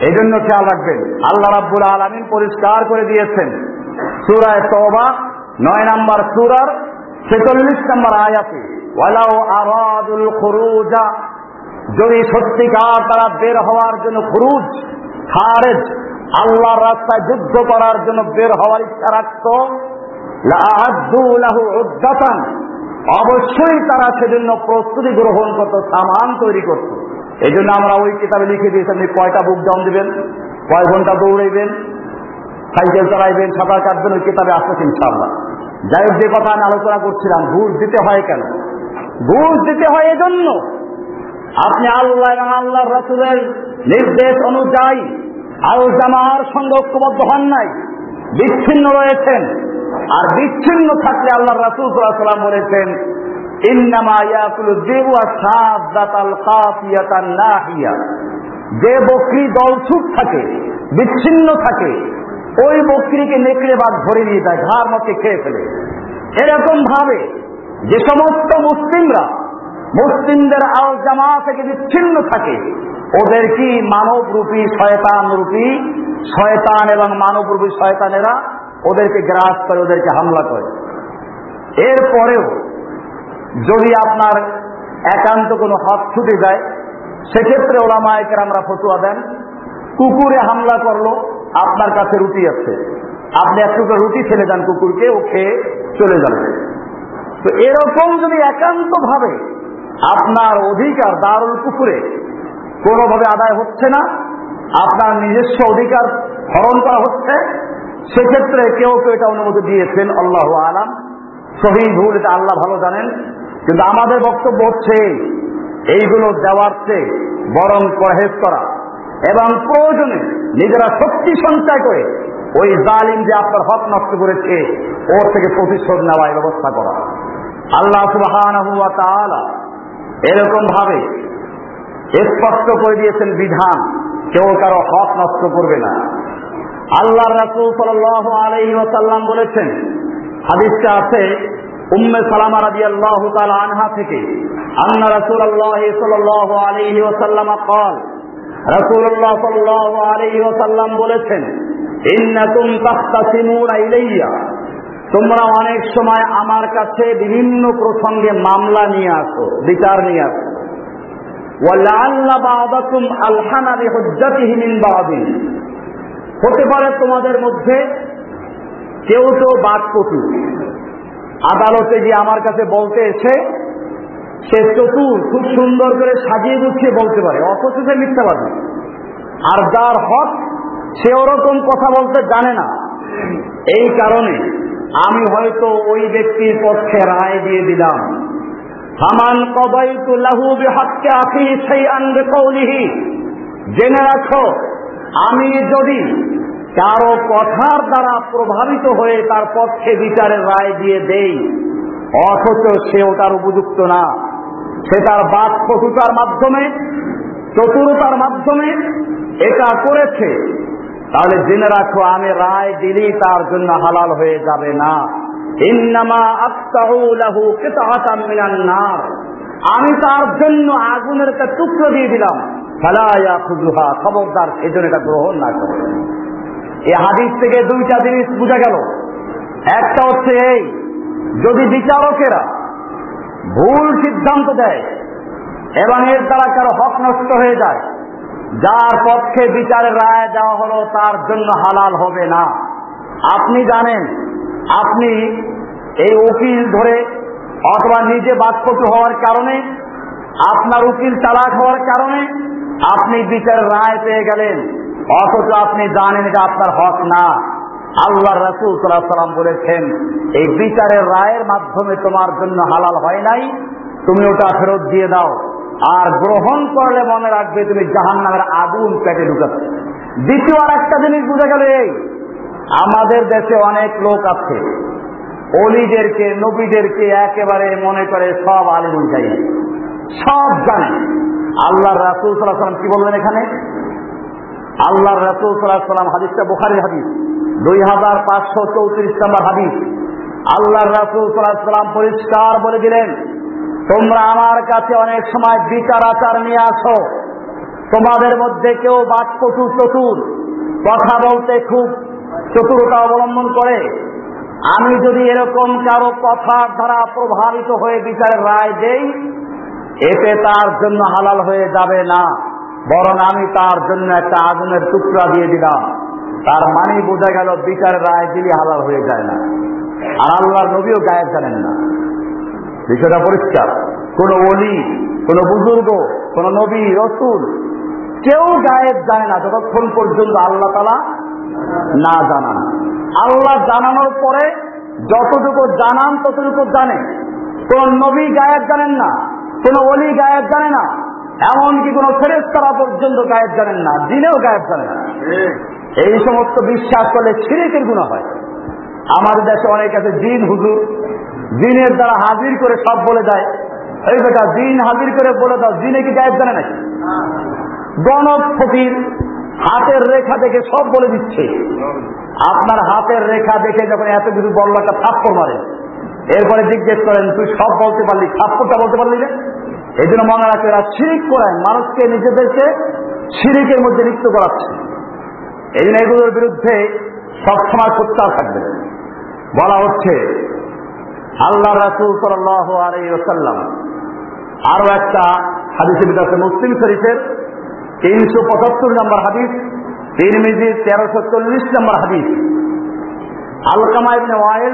এই জন্য খেয়াল রাখবেন, আল্লাহ রাব্বুল আলমিন পরিষ্কার করে দিয়েছেন। সুরায় তবা নয় নাম্বার সুরার ছেচল্লিশ নম্বর আয়াতে ওয়ালাও আরাদুল খুরুজা। যদি সত্যিকার তারা বের হওয়ার জন্য খুরুজ, খারেজ, আল্লাহর রাস্তায় যুদ্ধ করার জন্য বের হওয়ার ইচ্ছা রাখত অবশ্যই তারা সেজন্য প্রস্তুতি গ্রহণ করত, সামান তৈরি করত। এই জন্য আমরা ওই কিতাবে লিখে দিয়েছি, আপনি কয়টা বুক ডাউন দিবেন, কয় ঘণ্টা দৌড়াইবেন, সাইকেল চালাইবেন, সাঁতার কাটবেন, ওই কিতাবে আসছে ইনশাল্লাহ যাই হোক, যে কথা আমি আলোচনা করছিলাম, ঘুষ দিতে হয় কেন? ঘুষ দিতে হয় এজন্য। আপনি আল্লাহ এবং আল্লাহ রসুলের নির্দেশ অনুযায়ী আল জামার সঙ্গে ঐক্যবদ্ধ হন নাই, বিচ্ছিন্ন রয়েছেন। আর বিচ্ছিন্ন থাকলে আল্লাহ রাসুল সাল্লাম বলেছেন যে বকরি দলছুট থাকে, বিচ্ছিন্ন থাকে, ওই বকরিকে নেকড়ে বাদ ধরে নিয়ে যায়, ঘাড় মতে খেয়ে ফেলে। এরকম ভাবে যে সমস্ত মুসলিমরা মুসলিমদের আল জামা থেকে বিচ্ছিন্ন থাকে, ওদের কি মানব রূপী শয়তান রূপী শয়তান এবং মানব রূপী শয়তানেরা ওদেরকে গ্রাস করে, ওদেরকে হামলা করে? এরপরেও যদি আপনার একান্ত কোনো হাত ছুটে যায়, সেক্ষেত্রে ওরা ওলামায়কে আমরা ফতুয়া দেন। কুকুরে হামলা করল, আপনার কাছে রুটি আছে। আপনি একটু রুটি ফেলে দেন কুকুরকে, ও খেয়ে চলে যাবে। তো এরকম যদি একান্ত ভাবে আপনার অধিকার দারুল কুকুরে কোনোভাবে আদায় হচ্ছে না, আপনার নিজস্ব অধিকার হরণ করা হচ্ছে, সেক্ষেত্রে কেউ কেউ এটা অনুমতি দিয়েছেন, আল্লাহ আলাম। সহি ভুল এটা আল্লাহ ভালো জানেন। কিন্তু আমাদের বক্তব্য হচ্ছে, এইগুলো দেওয়ার চেয়ে বরং পরহেজ করা। এবং প্রয়োজনে নিজেরা শক্তি সঞ্চয় করে ওই জালিম যে আপনার হক নষ্ট করেছে, ওর থেকে প্রতিশোধ নেওয়ার ব্যবস্থা করা। আল্লাহ সুবাহ এরকম ভাবে স্পষ্ট করে দিয়েছেন বিধান, কেউ কারও হক নষ্ট করবে না। আল্লাহ রাসুল সাল ওসাল্লাম বলেছেন, হাদিসটা আছে উম্মে সালামা রাজি আল্লাহ আনহা থেকে আন্না রাসুল আল্লাহ সাল আলহি ওসাল্লাম কল রাসুল্লাহ সাল্লাহ আলহি ওসাল্লাম বলেছেন তোমরা অনেক সময় আমার কাছে বিভিন্ন প্রসঙ্গে মামলা নিয়ে আসো, বিচার নিয়ে আসো। হতে পারে তোমাদের মধ্যে কেউ তো বাদপটু আদালতে যে আমার কাছে বলতে এসে সে চতুর খুব সুন্দর করে সাজিয়ে গুছিয়ে বলতে পারে, অথচ সে মিথ্যাবাদী। আর যার হক, সে ওরকম কথা বলতে জানে না। এই কারণে আমি হয়তো ওই ব্যক্তির পক্ষে রায় দিয়ে দিলাম। হামান কবাইতু লাহু বিহাক্কে আখি সেই আনবে জেনে রাখো, আমি যদি কারও কথার দ্বারা প্রভাবিত হয়ে তার পক্ষে বিচারের রায় দিয়ে দেই। অথচ সে ওটার উপযুক্ত না। সে তার বাক কটুতার মাধ্যমে, চতুরতার মাধ্যমে এটা করেছে। তাহলে জেনে রাখো, আমি রায় দিলেই তার জন্য হালাল হয়ে যাবে না। আমি তার জন্য আগুনের একটা টুকরো দিয়ে দিলাম। ফালায়া খুজুহা খবরদার সেজন্য এটা গ্রহণ না করে। এই হাদিস থেকে দুইটা জিনিস বোঝা গেল। একটা হচ্ছে এই, যদি বিচারকেরা ভুল সিদ্ধান্ত দেয় এবং এর দ্বারা কারও হক নষ্ট হয়ে যায়, যার পক্ষে বিচারের রায় দেওয়া হলো তার জন্য হালাল হবে না। আপনি জানেন, আপনি এই উকিল ধরে অথবা নিজে বাদপটু হওয়ার কারণে, আপনার উকিল চালাক হওয়ার কারণে আপনি বিচারের রায় পেয়ে গেলেন। অথচ আপনি জানেন এটা আপনার হক না। আল্লাহ রসুল সাল্লাম বলেছেন, এই বিচারের রায়ের মাধ্যমে তোমার জন্য হালাল হয় নাই, তুমি ওটা ফেরত দিয়ে দাও। আর গ্রহণ করলে মনে রাখবে তুমি জাহান নামের আগুন পেটে ঢুকাচ্ছ। দ্বিতীয় আর একটা জিনিস বুঝে গেল এই, আমাদের দেশে অনেক লোক আছে, অলিদেরকে, নবীদেরকে একেবারে মনে করে সব আলিমুল যাই সব জানে। আল্লাহ রাসুল সাল্লাহ সাল্লাম কি বললেন এখানে? আল্লাহ রাসুল সাল্লাহ সাল্লাম হাদিসটা বোখারির হাদিস। দুই হাজার পাঁচশো চৌত্রিশ নম্বর হাদিস। আল্লাহ রাসুল সাল্লাহ সাল্লাম পরিষ্কার বলে দিলেন, তোমরা আমার কাছে অনেক সময় বিচার আচার নিয়ে আসো। তোমাদের মধ্যে কেউ বাক্য চতুর, কথা বলতে খুব চতুরতা অবলম্বন করে। আমি যদি এরকম কারও কথার দ্বারা প্রভাবিত হয়ে বিচারের রায় দেই, এতে তার জন্য হালাল হয়ে যাবে না। বরং আমি তার জন্য একটা আগুনের টুকরা দিয়ে দিলাম। তার মানে বোঝা গেল বিচারের রায় দিলে হালাল হয়ে যায় না। আর আল্লাহর নবীও গায়েব জানেন না। বিষয়টা পরিষ্কার। কোন অলি কোন বুজুর্গ, কোন নবী, রসুল কেউ গায়েব যায় না যতক্ষণ পর্যন্ত আল্লাহ তালা না জানান। আল্লাহ জানানোর পরে যতটুকু জানান ততটুকু জানে। কোন নবী গায়েব জানেন না, কোন অলি গায়েব জানে না। এমনকি কোন ফেরেস তারা পর্যন্ত গায়েব জানেন না, দিনেও গায়েব জানেন না। এই সমস্ত বিশ্বাস করলে ছিরেকের গুণ হয়। আমাদের দেশে অনেক আছে দিন হুজুর দিনের দ্বারা হাজির করে সব বলে দেয়। এই বেটা দিন হাজির করে বলে দাও দিনে কি গায়েব জানে নাকি? গণক ফকির হাতের রেখা দেখে সব বলে দিচ্ছে। আপনার হাতের রেখা দেখে যখন এত কিছু বড় একটা থাপ্পড় মারে। এরপরে জিজ্ঞেস করেন, তুই সব বলতে পারলি, থাপ্পড়টা বলতে পারলি না? এই জন্য মনে রাখে এরা শিরিক করায় মানুষকে নিজেদেরকে শিরিকের মধ্যে লিপ্ত করাচ্ছে। এই জন্য এগুলোর বিরুদ্ধে সবসময় সোচ্চার থাকবে। বলা হচ্ছে আল্লাহ রাসুল সাল্লাম আরও একটা হাদিসের আছে, মুসলিম শরীফের তিনশো পঁচাত্তর নম্বর হাদিস তিন মিজি তেরোশো চল্লিশ নম্বর হাদিস। আলকামা ইবনে ওয়াইল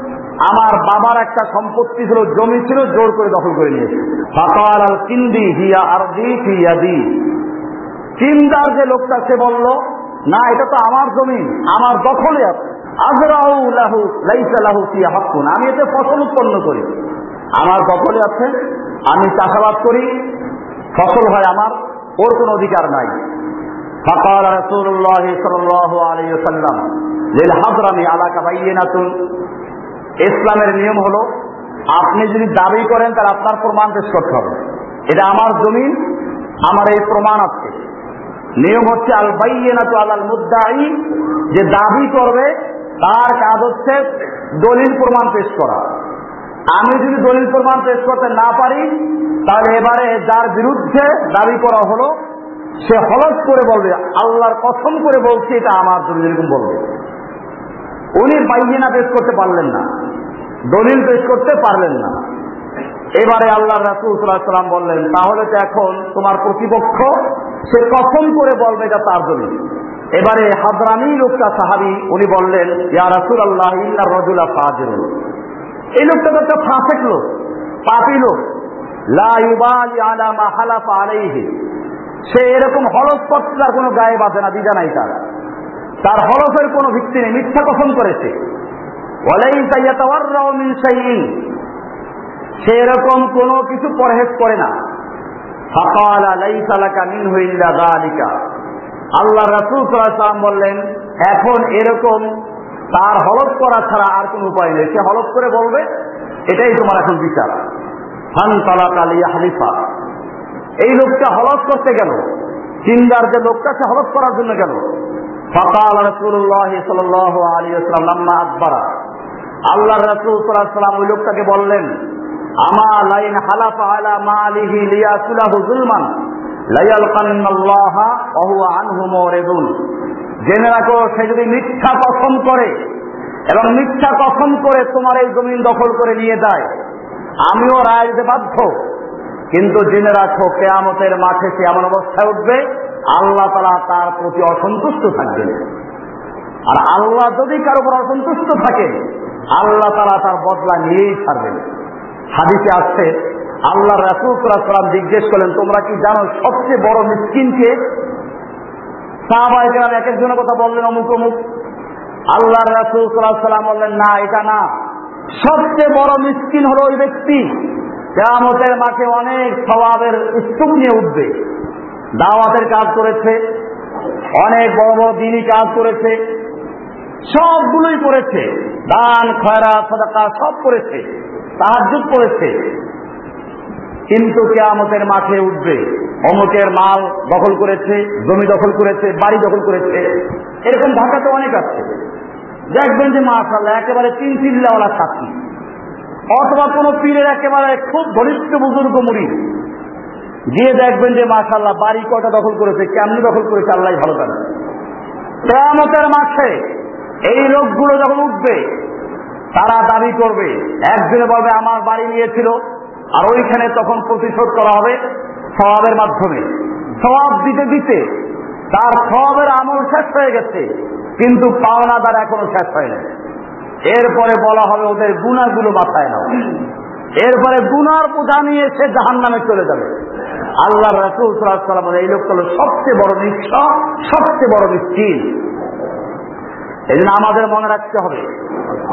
আমার বাবার একটা সম্পত্তি ছিল জমি ছিল জোর করে দখল করে নিয়েছে ফাকাল আল কিন্দি হিয়া আর দি ফিয়াদি কিন্দার যে লোকটা সে বলল না এটা তো আমার জমি আমার দখলে আছে আজরাউ লাহু লাইসা লাহু ফিয়া হাক্কুন আমি এতে ফসল উৎপন্ন করি আমার দখলে আছে আমি চাষাবাদ করি ফসল হয় আমার ওর কোনো অধিকার নাই فقال رسول الله صلى الله عليه وسلم للحضرم على كبينة ইসলামের নিয়ম হলো, আপনি যদি দাবি করেন, তাহলে আপনার প্রমাণ পেশ করতে হবে। এটা আমার জমিন আমার এই প্রমাণ আছে। নিয়ম হচ্ছে আল বাইয়েনাতু আলাল মুদ্দাই, যে দাবি করবে, তার কাজ হচ্ছে দলিল প্রমাণ পেশ করা। আমি যদি দলিল প্রমাণ পেশ করতে না পারি, তাহলে এবারে যার বিরুদ্ধে দাবি করা হলো, সে হলস করে বলবে, আল্লাহর কসম করে বলছে, এটা আমার জমি, এরকম বলবে। উনি বাইনা পেশ করতে পারলেন না। দলিল পেশ করতে পারলেন না। এবারে আল্লাহ রাসুল সাল্লাম বললেন, তাহলে তো এখন তোমার প্রতিপক্ষ, সে কখন করে বলবে এটা তার জমি এবারে হাদরানি লোকটা, সাহাবি, উনি বললেন, ইয়া রাসুল আল্লাহ ইল্লা রজুলা ফাজির এই লোকটা তো একটা ফাঁসেক লোক, পাপি লোক। সে এরকম হলফ তার কোনো গায়ে বাঁধে না, দিদা নাই তার। তার হরফের কোনো ভিত্তি নেই, মিথ্যা কথন করেছে। সে এরকম কোনো কিছু পরহেজ করে না। আল্লাহ রাসুল বললেন, এখন এরকম তার হলফ করা ছাড়া আর কোন উপায় নেই। সে হলফ করে বলবে, এটাই তোমার এখন বিচার। ফান তালাক আলিয়া হালিফা এই লোকটা হলফ করতে গেল। চিন্দার যে লোকটা, সে হলফ করার জন্য গেল। ফকাল রসুল্লাহ সাল আলী আসলাম লাম্মা আকবরা আল্লাহ রসুল সাল্লাম ওই লোকটাকে বললেন, আমা লাইন হালাফা আলা মালিহি লিয়াসুলাহু জুলমান? লাইয়াল কান্নাল্লাহ ওহুয়া আনহু মুরিদুন। জেনে রাখো, সে যদি মিথ্যা কসম করে, এবং মিথ্যা কসম করে তোমার এই জমিন দখল করে নিয়ে যায়, আমিও রায় দিতে বাধ্য। কিন্তু জেনে রাখো, কেয়ামতের মাঠে সে এমন অবস্থায় উঠবে আল্লাহ তারা তার প্রতি অসন্তুষ্ট থাকবেন। আর আল্লাহ যদি কারও উপর অসন্তুষ্ট থাকে আল্লাহ তারা তার বদলা নিয়েই ছাড়বেন। হাদিসে আসছে আল্লাহ রাসুলাম জিজ্ঞেস করলেন, তোমরা কি জানো সবচেয়ে বড় মিসকিনকে সাহাবাহিকেরাম এক একজনের কথা বললেন অমুক অমুক। আল্লাহ রাসুলাম বললেন, না, এটা না। সবচেয়ে বড় মিসকিন হলো ওই ব্যক্তি। কেয়ামতের মাঠে অনেক স্বভাবের স্তূপ নিয়ে উঠবে। দাওয়াতের কাজ করেছে, অনেক বড় বড় দিনই কাজ করেছে, সবগুলোই করেছে, দান, খয়রা, সদাকা সব করেছে তাহাজুদ করেছে। কিন্তু কেয়ামতের মাঠে উঠবে, অমুকের মাল দখল করেছে, জমি দখল করেছে, বাড়ি দখল করেছে, এরকম ঢাকাতে অনেক আছে। দেখবেন যে মাশাল্লাহ একেবারে তিন চিল্লাওয়ালা সাথী অথবা কোন পীরের একেবারে খুব ঘনিষ্ঠ বুজুর্গ মুড়ি গিয়ে দেখবেন যে মাশাল্লাহ বাড়ি কটা দখল করেছে, কেমনি দখল করেছে আল্লাহ ভালো জানে। কেয়ামতের মাঠে এই লোকগুলো যখন উঠবে, তারা দাবি করবে একদিনে বলবে, আমার বাড়ি নিয়েছিল। আর ওইখানে তখন প্রতিশোধ করা হবে স্বভাবের মাধ্যমে। স্বভাব দিতে দিতে তার স্বভাবের আমল শেষ হয়ে গেছে, কিন্তু পাওনা দ্বারা এখনও শেষ হয়নি। এরপরে বলা হবে, ওদের গুণাগুলো মাথায় নাও। এরপরে গুনার বোঝা নিয়ে সে জাহান নামে চলে যাবে। আল্লাহ রাসুল রসুলাম এই লোক হলো সবচেয়ে বড় নিঃস্ব, সবচেয়ে বড় নিশ্চিত এই আমাদের মনে রাখতে হবে,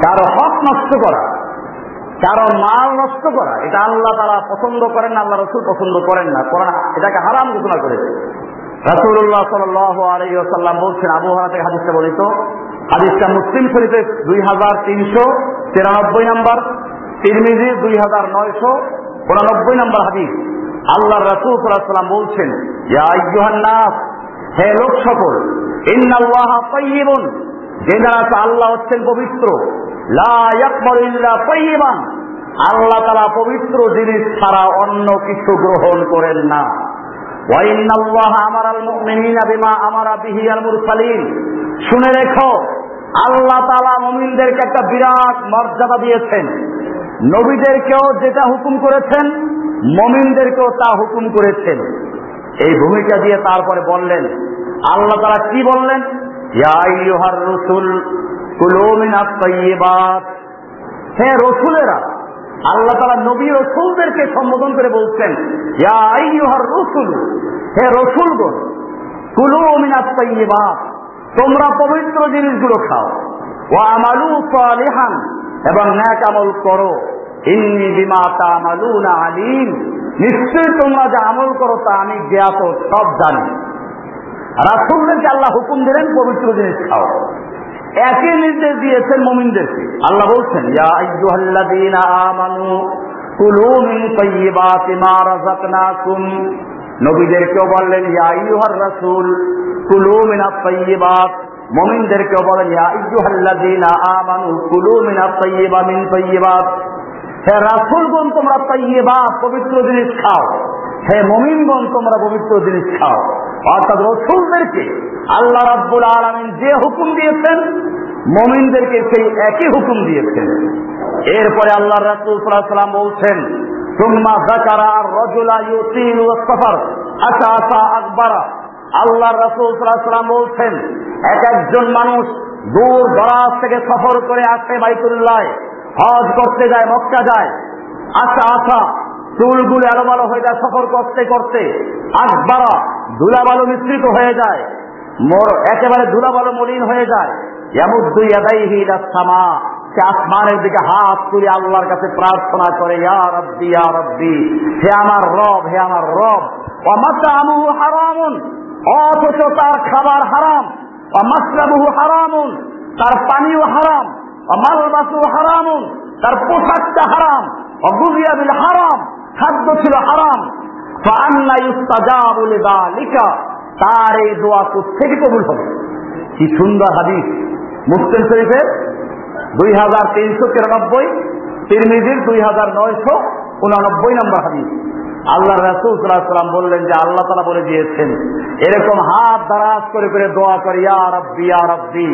কারও হক নষ্ট করা, কারও মাল নষ্ট করা, এটা আল্লাহ তারা পছন্দ করেন না আল্লাহ রসুল পছন্দ করেন না এটাকে হারাম ঘোষণা করেছে। রাসুল্লাহ সাল্লাম বলছেন আবহাওয়া থেকে হাদিসটা বলিত হাদিসটা মুসলিম শরীফে দুই হাজার তিনশো তিরানব্বই নম্বর তিরমিজি দুই হাজার নয়শো উনানব্বই নম্বর হাদিস। আল্লাহ রাসুল সাল্লাম বলছেন হে লোক সকল যে আল্লাহ হচ্ছেন পবিত্র আল্লাহ তারা পবিত্র জিনিস ছাড়া অন্য কিছু গ্রহণ করেন না। শুনে রেখো, আল্লাহ তালা মমিনদেরকে একটা বিরাট মর্যাদা দিয়েছেন। নবীদেরকেও যেটা হুকুম করেছেন, মমিনদেরকেও তা হুকুম করেছেন। এই ভূমিকা দিয়ে তারপরে বললেন, আল্লাহ তারা কি বললেন? হ্যাঁ রসুলেরা, আল্লাহ তারা নবী রসুলদেরকে সম্বোধন করে বলছেন রসুল, হে রসুলগণ, কুলু মিনাত তোমরা পবিত্র জিনিসগুলো খাও। ও আমালু সালিহান এবং ন্যাক আমল করো। ইন্নি বিমা তামালুনা আলিম। নিশ্চয়ই তোমরা যা আমল করো তা আমি জ্ঞাত, সব জানি। রাসুলদেরকে আল্লাহ হুকুম দিলেন, পবিত্র জিনিস খাও। একই নির্দেশ দিয়েছেন মোমিনদেরকে। আল্লাহ বলছেন নবীদেরকেও বললেন রাসুল কুলু মিনা তৈবাত মমিনদেরকেও বলেন ইয়াইহাল্লাদিনা আমানু কুলু মিনা তৈবা মিন তৈবাত হে রাসুলগণ, তোমরা তৈবাত পবিত্র জিনিস খাও। হে মমিনগণ, তোমরা পবিত্র জিনিস খাও। অর্থাৎ রসুলদেরকে আল্লাহ রাব্বুল আলমিন যে হুকুম দিয়েছেন, মমিনদেরকে সেই একই হুকুম দিয়েছেন। এরপরে আল্লাহ রাসুল সাল্লাম বলছেন, সুম্মা জাকারা রজুলা ইউতিল সফর আশা আকবারা। আল্লাহ রাসুল সাল্লাম বলছেন, এক একজন মানুষ দূর দরাজ থেকে সফর করে আসে বাইতুল্লাহ, হজ করতে যায়, মক্কা যায়। আশা আশা চুলগুলো আলোমালো হয়ে যায় সফর করতে করতে। আকবারা ধুলাবালু মিশ্রিত হয়ে যায়। মোর একেবারে ধুলাবালু মলিন হয়ে যায়। সামা। সে আসমানের দিকে হাত তুলে আল্লাহর কাছে প্রার্থনা করে রব্বি রব্বি, হে আমার রব, হে আমার রব আমু হারামুন। অথচ তার খাবার হারাম অমাসরাবুহু হারামুন, তার পানিও হারাম অমালবাসু হারামুন, তার পোশাকটা হারাম অগুলিয়াবিল হারাম, খাদ্য ছিল হারাম। তার এই দোয়া থেকে কবুল হবে। কি সুন্দর হাদিস। মুসলিম শরীফের দুই হাজার তিনশো তিরানব্বই, তিরমিজির দুই হাজার নয়শো উনানব্বই নম্বর হাদিস। আল্লাহ রাসুলাম বললেন যে আল্লাহ তালা বলে দিয়েছেন, এরকম হাত দারাজ করে করে দোয়া করে, ইয়া রব্বি ইয়া রব্বি,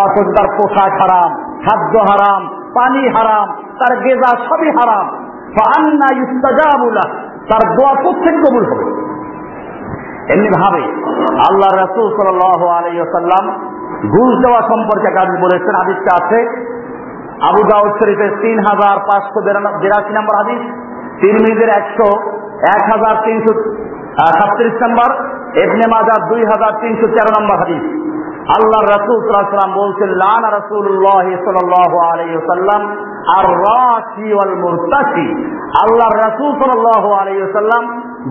অথচ তার পোশাক হারাম, খাদ্য হারাম, পানি হারাম, তার গেজা সবই হারাম। আন্না ইস্তাজাবুলা তার দোয়া প্রত্যেক কবুল হবে। এমনি ভাবে আল্লাহ রসুল সাল আলাইসাল্লাম ঘুষ দেওয়া সম্পর্কে কাজ বলেছেন। আদিত্যা আছে, আবু দাউদ শরীফের তিন হাজার পাঁচশো বিরাশি নম্বর হাদিস, তিরমিজের একশো এক হাজার তিনশো সাতত্রিশ নম্বর এবনে মাজার দুই হাজার তিনশো তেরো নম্বর হাদিস। আল্লাহ রসুল বলছেন আর ওয়াল আল্লাহ রসুল সাল্লাহ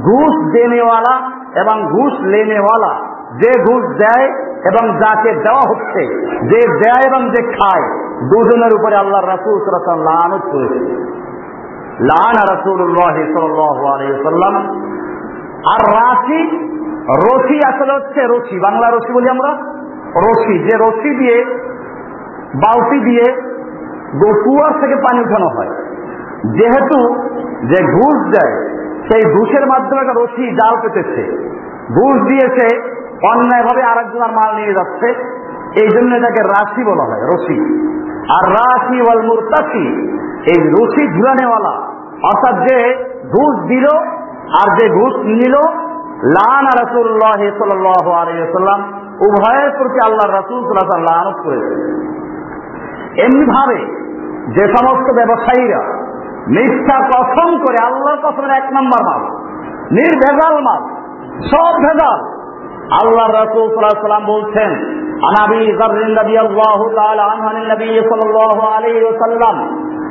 ঘুষ দেনেওয়ালা এবং ঘুষ লেনেওয়ালা। যে ঘুষ দেয় এবং যাকে দেওয়া হচ্ছে, যে দেয় এবং যে খায়, দুজনের উপরে আল্লাহ রসুল লানত করেছে। লান রসুল্লাহ সাল্লাম আর রাশি, রশি আসলে হচ্ছে রশি, বাংলা রশি বলি আমরা। রশি, যে রশি দিয়ে, বালতি দিয়ে কুয়ার থেকে পানি উঠানো হয়। যেহেতু যে ঘুষ দেয়, সেই ঘুষের মাধ্যমে একটা রশি জাল পেতেছে। ঘুষ দিয়েছে অন্যায়ভাবে আরেকজনের মাল নিয়ে যাচ্ছে। এই জন্য এটাকে রাশি বলা হয়, রশি। আর রাশি ওয়াল মুরতাসি এই রশি ঝুলানেওয়ালা, অর্থাৎ যে ঘুষ দিল আর যে ঘুষ নিল, লান রসুল্লাহ উভয়ের প্রতি আল্লাহ রসুল সাল্লাহ লানত করেছে এমনি ভাবে যে সমস্ত ব্যবসায়ীরা মিথ্যা কসম করে আল্লাহর কসমের এক নম্বর মাল, নির্ভেজাল মাল, সব ভেজাল আল্লাহ রসুল সাল্লাম বলছেন আনাবি জারিন নবী আল্লাহ তাআলা আনহু নবী সাল্লাল্লাহু আলাইহি ওয়াসাল্লাম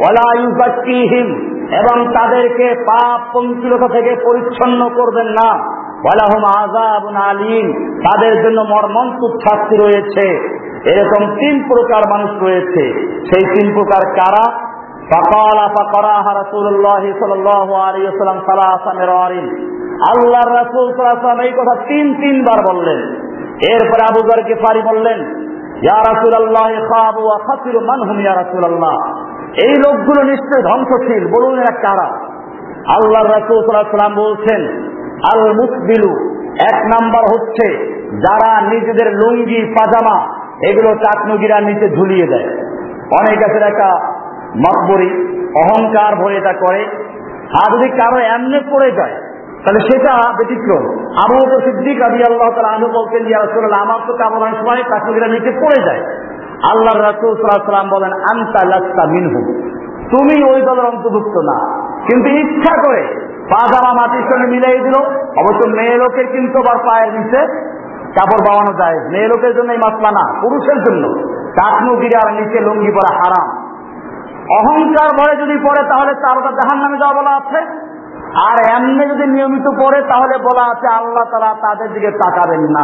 ওয়ালা ইউজাক্কিহিম এবং তাদেরকে পাপ পঙ্কিলতা থেকে পরিচ্ছন্ন করবেন না ওয়ালাহুম আযাবুন আলীম তাদের জন্য মর্মন্তুদ শাস্তি রয়েছে এরকম তিন প্রকার মানুষ রয়েছে সেই তিন প্রকার কারা فقال فقراها رسول الله صلى الله عليه وسلم ثلاث مرار আল্লাহর রাসূল সাল্লাল্লাহু আলাইহি এই কথা তিন তিনবার বললেন এরপরে আবু যর গিফারি বললেন ইয়া রাসূলুল্লাহ খাবু ওয়া খাসিরু মান হুম ইয়া রাসূলুল্লাহ এই লোকগুলো নিশ্চয় ধ্বংসশীল। বলুন এরা কারা? আল্লাহর রাসূল সাল্লাল্লাহু আলাইহি সাল্লাম বলছেন আল মুসবিলু এক নাম্বার হচ্ছে যারা নিজেদের লুঙ্গি, পাজামা, এগুলো চাকনুগিরা নিচে ঝুলিয়ে দেয়। অনেক আছে একটা মকবরি, অহংকার ভরে এটা করে। আর যদি কারও এমনি পড়ে যায়, তাহলে সেটা ব্যতিক্রম। বকর সিদ্দিক আদি আল্লাহ তালা আনু বলতেন রাসূলুল্লাহ, আমার তো অনেক সময় চাকনুগিরা নিচে পড়ে যায়। আল্লাহর রাসূল বলেন, আনতা লাস্তা মিনহুম। তুমি ওই দলের অন্তর্ভুক্ত না। কিন্তু ইচ্ছা করে পাজামা মাটির সঙ্গে মিলিয়ে দিল। অবশ্য মেয়ে লোকের কিন্তু আবার পায়ের নিচে কাপড় বাওয়ানো যায়। মেয়ে লোকের জন্য এই মাসলা না, পুরুষের জন্য। টাকনু গিরার নিচে লুঙ্গি পরা হারাম। অহংকার ভয়ে যদি পড়ে, তাহলে তারটা জাহান নামে যাওয়া বলা আছে। আর এমনি যদি নিয়মিত পড়ে, তাহলে বলা আছে আল্লাহ তারা তাদের দিকে তাকাবেন না।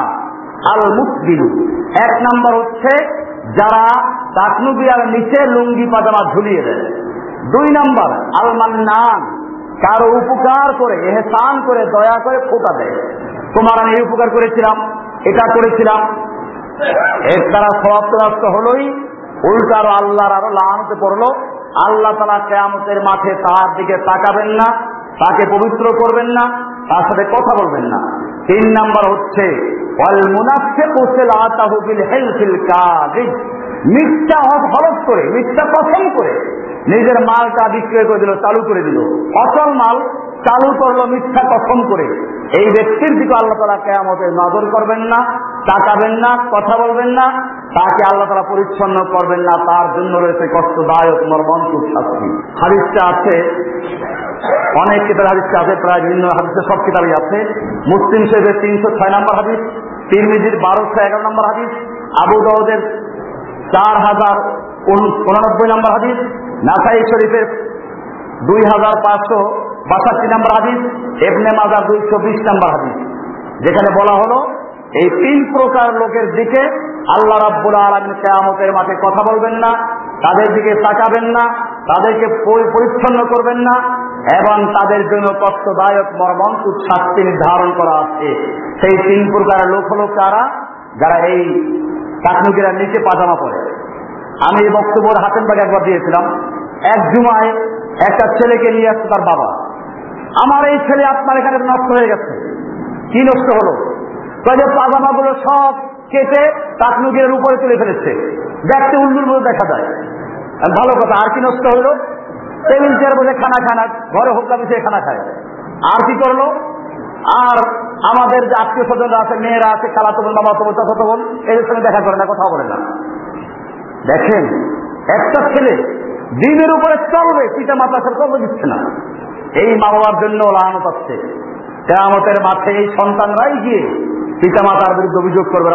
আল মুসবিল এক নম্বর হচ্ছে যারা টাকনু গিরার নিচে লুঙ্গি পাজামা ঝুলিয়ে দেয়। দুই নম্বর আল মান্নান কারও উপকার করে, এহসান করে, দয়া করে ফোটা দেয়। তোমার আমি উপকার করেছিলাম, এটা করেছিলাম। এর দ্বারা হলোই, উল্টা আরও আল্লাহর আরও লাহানতে পড়ল। আল্লাহ তালা কেয়ামতের মাঠে তার দিকে তাকাবেন না। তাকে পবিত্র করবেন না, তার সাথে কথা বলবেন না। তিন নাম্বার হচ্ছে মিথ্যা হরফ করে, মিথ্যা পছন্দ করে নিজের মালটা বিক্রয় করে দিল, চালু করে দিল। অচল মাল চালু করল মিথ্যা কথন করে। এই ব্যক্তির দিকে আল্লাহ তালা কেয়ামতে নজর করবেন না, তাকাবেন না, কথা বলবেন না, তাকে আল্লাহ তালা পরিচ্ছন্ন করবেন না, তার জন্য রয়েছে কষ্টদায়ক মর্মন্তুর শাস্তি। হাদিসটা আছে, অনেক কিতাব হাদিসটা আছে, প্রায় বিভিন্ন হাদিসে সব কিতাবই আছে। মুসলিম শরীফের তিনশো ছয় নম্বর হাদিস, তিরমিজির বারোশো এগারো নম্বর হাদিস, আবু দাউদের চার হাজার উননব্বই নম্বর হাদিস নাসাই শরীফের দুই হাজার পাঁচশো বাষট্টি নম্বর হাদিস এবনে মাজার দুইশো বিশ নম্বর হাদিস। যেখানে বলা হলো, এই তিন প্রকার লোকের দিকে আল্লাহ রাব্বুল আলমিন কেয়ামতের মাঠে কথা বলবেন না, তাদের দিকে তাকাবেন না, তাদেরকে পরিচ্ছন্ন করবেন না, এবং তাদের জন্য কষ্টদায়ক মর্মন্তুক শাস্তি নির্ধারণ করা আছে। সেই তিন প্রকারের লোক হলো কারা? যারা এই চাকনুকিরা নিচে পাজামা পড়ে আমি এই বক্তব্য হাতের বাগে একবার দিয়েছিলাম। এক জুমায় একটা ছেলেকে নিয়ে আসছে তার বাবা। আমার এই ছেলে আপনার এখানে নষ্ট হয়ে গেছে। কি নষ্ট হলো? যে পাজামাগুলো সব কেটে তাকনুগের উপরে তুলে ফেলেছে। দেখতে উল্লুর মতো দেখা যায়। ভালো কথা, আর কি নষ্ট হলো? টেবিল চেয়ার বসে খানা খানা ঘরে হোকা মিশিয়ে খানা খায়। আর কি করল? আর আমাদের যে আত্মীয় স্বজনরা আছে, মেয়েরা আছে, খালাতো বোন, বাবা তো চাচাতো বোন, এদের সঙ্গে দেখা করে না, কথা বলে না। দেখেন, একটা ছেলে দিনের উপরে চলবে, পিতা মাতা সরকার দিচ্ছে না। এই মা বাবার জন্য লাগানো পাচ্ছে কেয়ামতের মাঠে এই সন্তানরাই গিয়ে পিতা মাতার বিরুদ্ধে অভিযোগ করবে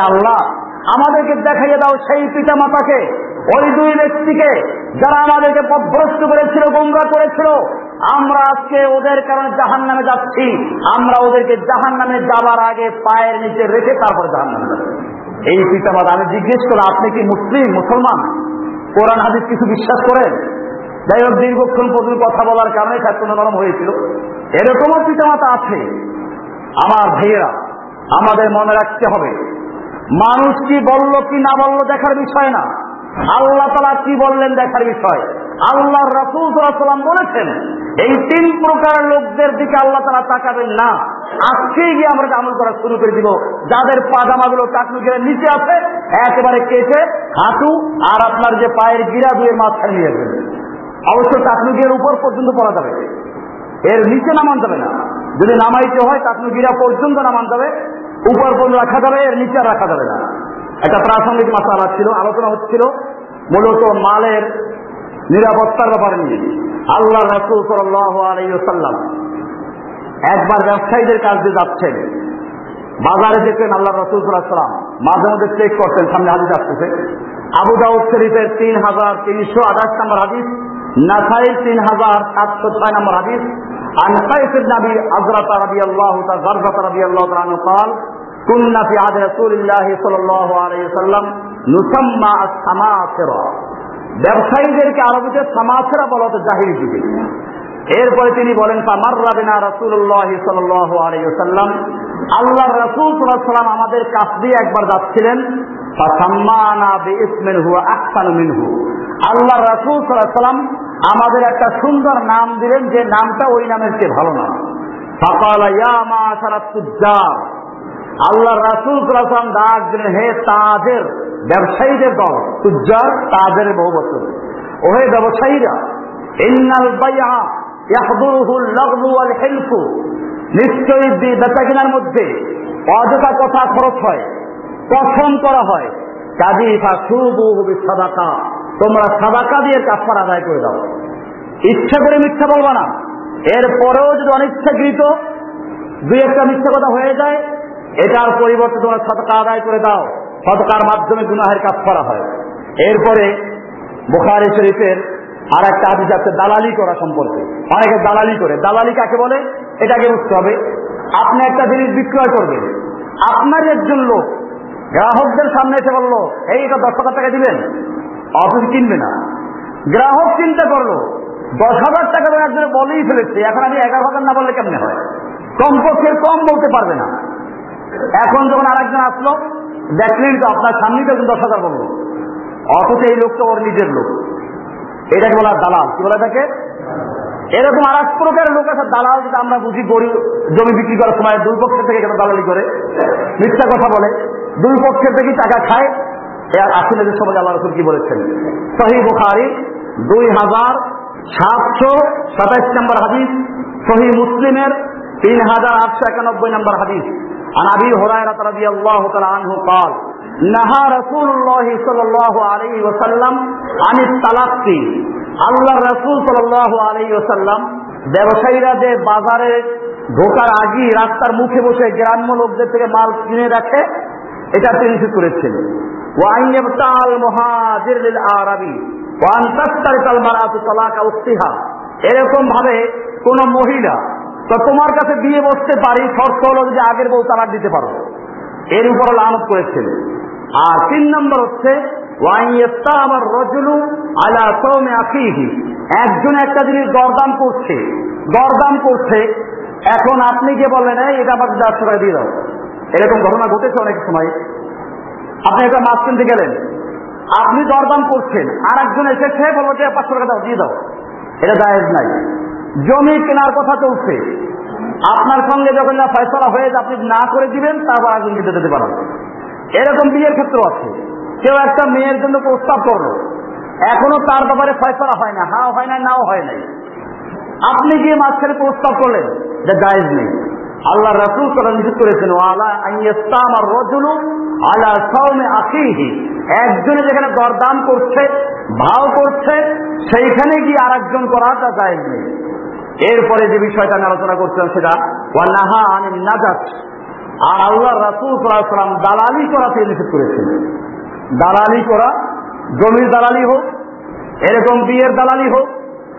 আল্লাহ, আমাদেরকে দেখাইয়ে দাও সেই পিতা মাতাকে ওই দুই ব্যক্তিকে যারা আমাদেরকে পথভ্রষ্ট করেছিল গঙ্গা করেছিল। আমরা আজকে ওদের কারণে জাহান নামে যাচ্ছি। আমরা ওদেরকে জাহান নামে যাবার আগে পায়ের নিচে রেখে তারপর জাহান নামে যাচ্ছি। এই পিতা মাতা আমি জিজ্ঞেস করলাম, আপনি কি মুসলিম, মুসলমান? কোরআন হাদিস কিছু বিশ্বাস করেন? যাই হোক, দীর্ঘক্ষণ পর্যন্ত কথা বলার কারণে ছাত্র নরম হয়েছিল। এরকমও পিতামাতা আছে। আমার ভাইয়েরা, আমাদের মনে রাখতে হবে, মানুষ কি বলল কি না বলল দেখার বিষয় না। আল্লাহ তালা কি বললেন দেখার বিষয়? আল্লাহ রসুল সাল্লাম বলেছেন, এই তিন প্রকার লোকদের দিকে আল্লাহ তালা তাকাবেন না। আজকেই গিয়ে আমরা আমল করা শুরু করে দিব। যাদের পাজামাগুলো টাকলু গিয়ে নিচে আছে, একেবারে কেটে হাঁটু আর আপনার যে পায়ের গিরা দুয়ের মাঝখানে নিয়ে যাবেন। অবশ্য টাকলুগির উপর পর্যন্ত পড়া যাবে। এর নিচে নামান যাবে না। যদি নামাইতে হয় টাকলুগিরা পর্যন্ত নামান যাবে। উপর পর্যন্ত রাখা যাবে, এর নিচে রাখা যাবে না। একটা প্রাসঙ্গিক মাসালা ছিল, আলোচনা হচ্ছিল, মূলত মালের নিরাপত্তার ব্যাপারে নিয়ে। আল্লাহ রসুল সাল্লাম একবার ব্যবসায়ীদের কাছ দিয়ে যাচ্ছেন বাজারে যেতেন আল্লাহ রসুল সাল্লাম মাঝে মধ্যে চেক করতেন সামনে হাদিস আসতেছে আবু দাউদ শরীফের তিন হাজার তিনশো আঠাশ নম্বর হাদিস নাসাই তিন হাজার সাতশো ছয় নম্বর হাদিস عن قيس بن ابي عزرة رضي الله تعالى غرفة رضي الله تعالى عنه قال كنا في عهد رسول الله صلى الله عليه وسلم نسمى السماسرة ব্যবসায়ীদেরকে আরবিতে সামাসেরা বলা হতো জাহির যুগে এরপরে তিনি বলেন আল্লাহ রসুল আমাদের কাছ দিয়ে একবার যাচ্ছিলেন। আল্লাহ রসুল সাল্লাম আমাদের একটা সুন্দর নাম দিলেন, যে নামটা ওই নামের চেয়ে ভালো না আল্লাহ রাসুল সাল্লাম ডাক দিলেন, হে তাদের ব্যবসায়ীদের দল, তুজ্জার তাদের বহু বছর ওহে ব্যবসায়ীরা, ইন্নাল বাইয়া নিশ্চয়ই বেচা কেনার মধ্যে অযথা কথা খরচ হয়, পছন্দ করা হয়। কাজী সাদাকা তোমরা সাদাকা দিয়ে কাফার আদায় করে দাও। ইচ্ছা করে মিথ্যা বলবা না। এরপরেও যদি অনিচ্ছাকৃত দুই একটা মিথ্যা কথা হয়ে যায়, এটার পরিবর্তে তোমরা সতকা আদায় করে দাও। সতকার মাধ্যমে গুনাহের কাজ করা হয়। এরপরে বোখারি শরীফের আর একটা আদিজ আছে, দালালি করা সম্পর্কে। অনেকে দালালি করে। দালালি কাকে বলে? এটাকে বুঝতে হবে। আপনি একটা জিনিস বিক্রয় করবেন। আপনার একজন লোক গ্রাহকদের সামনে এসে বলল, এই, এটা দশ হাজার টাকা দিবেন? অফিস কিনবে না। গ্রাহক চিন্তা করল, দশ হাজার টাকা তো একজনে বলেই ফেলেছে। এখন আমি এগারো হাজার না বললে কেমনে হয়? কমপক্ষে কম বলতে পারবে না। এখন যখন আরেকজন আসলো, দেখলেন তো আপনার সামনেই তো দশ হাজার বলল। অথচ এই লোকটা ওর নিজের লোক। এটাকে বলা দালাল কি বলে থাকে এরকম আর এক প্রকারের লোক আছে দালাল যেটা আমরা বুঝি গরিব জমি বিক্রি করার সময় দুই পক্ষের থেকে কেন দালালি করে মিথ্যা কথা বলে দুই পক্ষের থেকে টাকা খায় এর আসলে যে সমাজ আল্লাহ রসুল কি বলেছেন সহি বুখারি দুই হাজার সাতশো সাতাইশ নম্বর হাদিস সহি মুসলিমের তিন হাজার আটশো একানব্বই নম্বর হাদিস عن ابي هريره رضي الله تعالى عنه قال نهى رسول الله صلى الله عليه وسلم عن التلقي আল্লাহ রসুল সাল্লাহ আলী ওসাল্লাম ব্যবসায়ীরা যে বাজারে ঢোকার আগেই রাস্তার মুখে বসে গ্রাম্য লোকদের থেকে মাল কিনে রাখে এটা তিনি নিষেধ করেছেন ওয়াইনতাল মহাজির আরবি ওয়ান তাস্তারিতাল মারাতু তালাকা উক্তিহা এরকম ভাবে কোন মহিলা তো তোমার কাছে বিয়ে বসতে পারি শর্ত হলো যে আগের বউ তালাক দিতে পারো এর উপর লানত করেছেন আর তিন নম্বর হচ্ছে আমার রজলু আলা একজন একটা জিনিস দরদাম করছে দরদাম করছে। এখন আপনি কে বললেন এটা আমাকে চারশো টাকা দিয়ে দাও। এরকম ঘটনা ঘটেছে অনেক সময়। আপনি একটা মাছ কিনতে গেলেন, আপনি দরদাম করছেন আর একজন এসেছে বলব যে, পাঁচশো টাকা দাও, দিয়ে দাও। এটা দায়েজ নাই। জমি কেনার কথা চলছে। আপনার সঙ্গে যখন না ফয়সলা হয়ে আপনি না করে দিবেন তারপর একজন দিতে দিতে পারেন এরকম বিয়ের ক্ষেত্র আছে। কেউ একটা মেয়ের জন্য প্রস্তাব করল। এখনও তার ব্যাপারে ফয়সলা হয় না, হাও হয় না নাও হয় নাই। আপনি গিয়ে মাঝখানে প্রস্তাব করলেন যে জায়েজ নেই। আল্লাহ রাসুল তারা নিষেধ করেছেন আলা একজনে যেখানে দরদাম করছে, ভাও করছে, সেইখানে গিয়ে আর একজন করাটা জায়েজ নেই। এরপরে যে বিষয়টা আমি আলোচনা করছিলাম সেটা ওয়া নাহা আনিন নাজাত। আর আল্লাহ রাসুল সাল্লাম দালালি করাতে নিষেধ করেছেন। দালালি করা, জমির দালালি হোক, এরকম বিয়ের দালালি হোক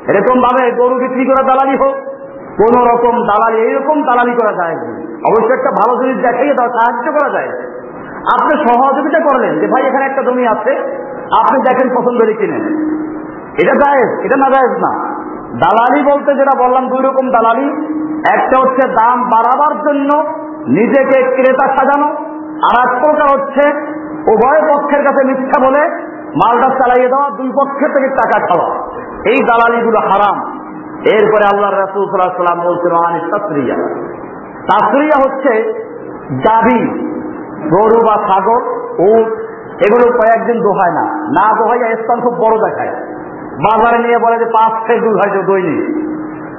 এরকম ভাবে গরু বিক্রি করা দালালি হোক কোন রকম দালালি, এইরকম দালালি করা যায় না। অবশ্যই একটা ভালো জিনিস দেখাইয়ে দেওয়া, সাহায্য করা যায়। আপনি সহযোগিতা করলেন যে, ভাই, এখানে একটা জমি আছে, আপনি দেখেন পছন্দ করে কিনেন। এটা জায়েজ, এটা না জায়েজ না। দালালি বলতে যেটা বললাম, দুই রকম দালালি। একটা হচ্ছে দাম বাড়াবার জন্য নিজেকে ক্রেতা সাজানো, আর এক প্রকার হচ্ছে উভয় পক্ষের কাছে মিথ্যা বলে মালটা চালাইয়ে দেওয়া, দুই পক্ষের থেকে টাকা খাওয়া। এই দালালিগুলো হারাম। এরপরে আল্লাহ রাসুল সাল্লাম বলছেন আনি তাসরিয়া। তাসরিয়া হচ্ছে গাভী, গরু বা ছাগল, উট, এগুলো কয়েকদিন দোহায় না। না দোহাইয়া স্থান খুব বড় দেখায়। বাজারে নিয়ে বলে যে পাঁচ ফের দুধ হয়তো দৈনিক।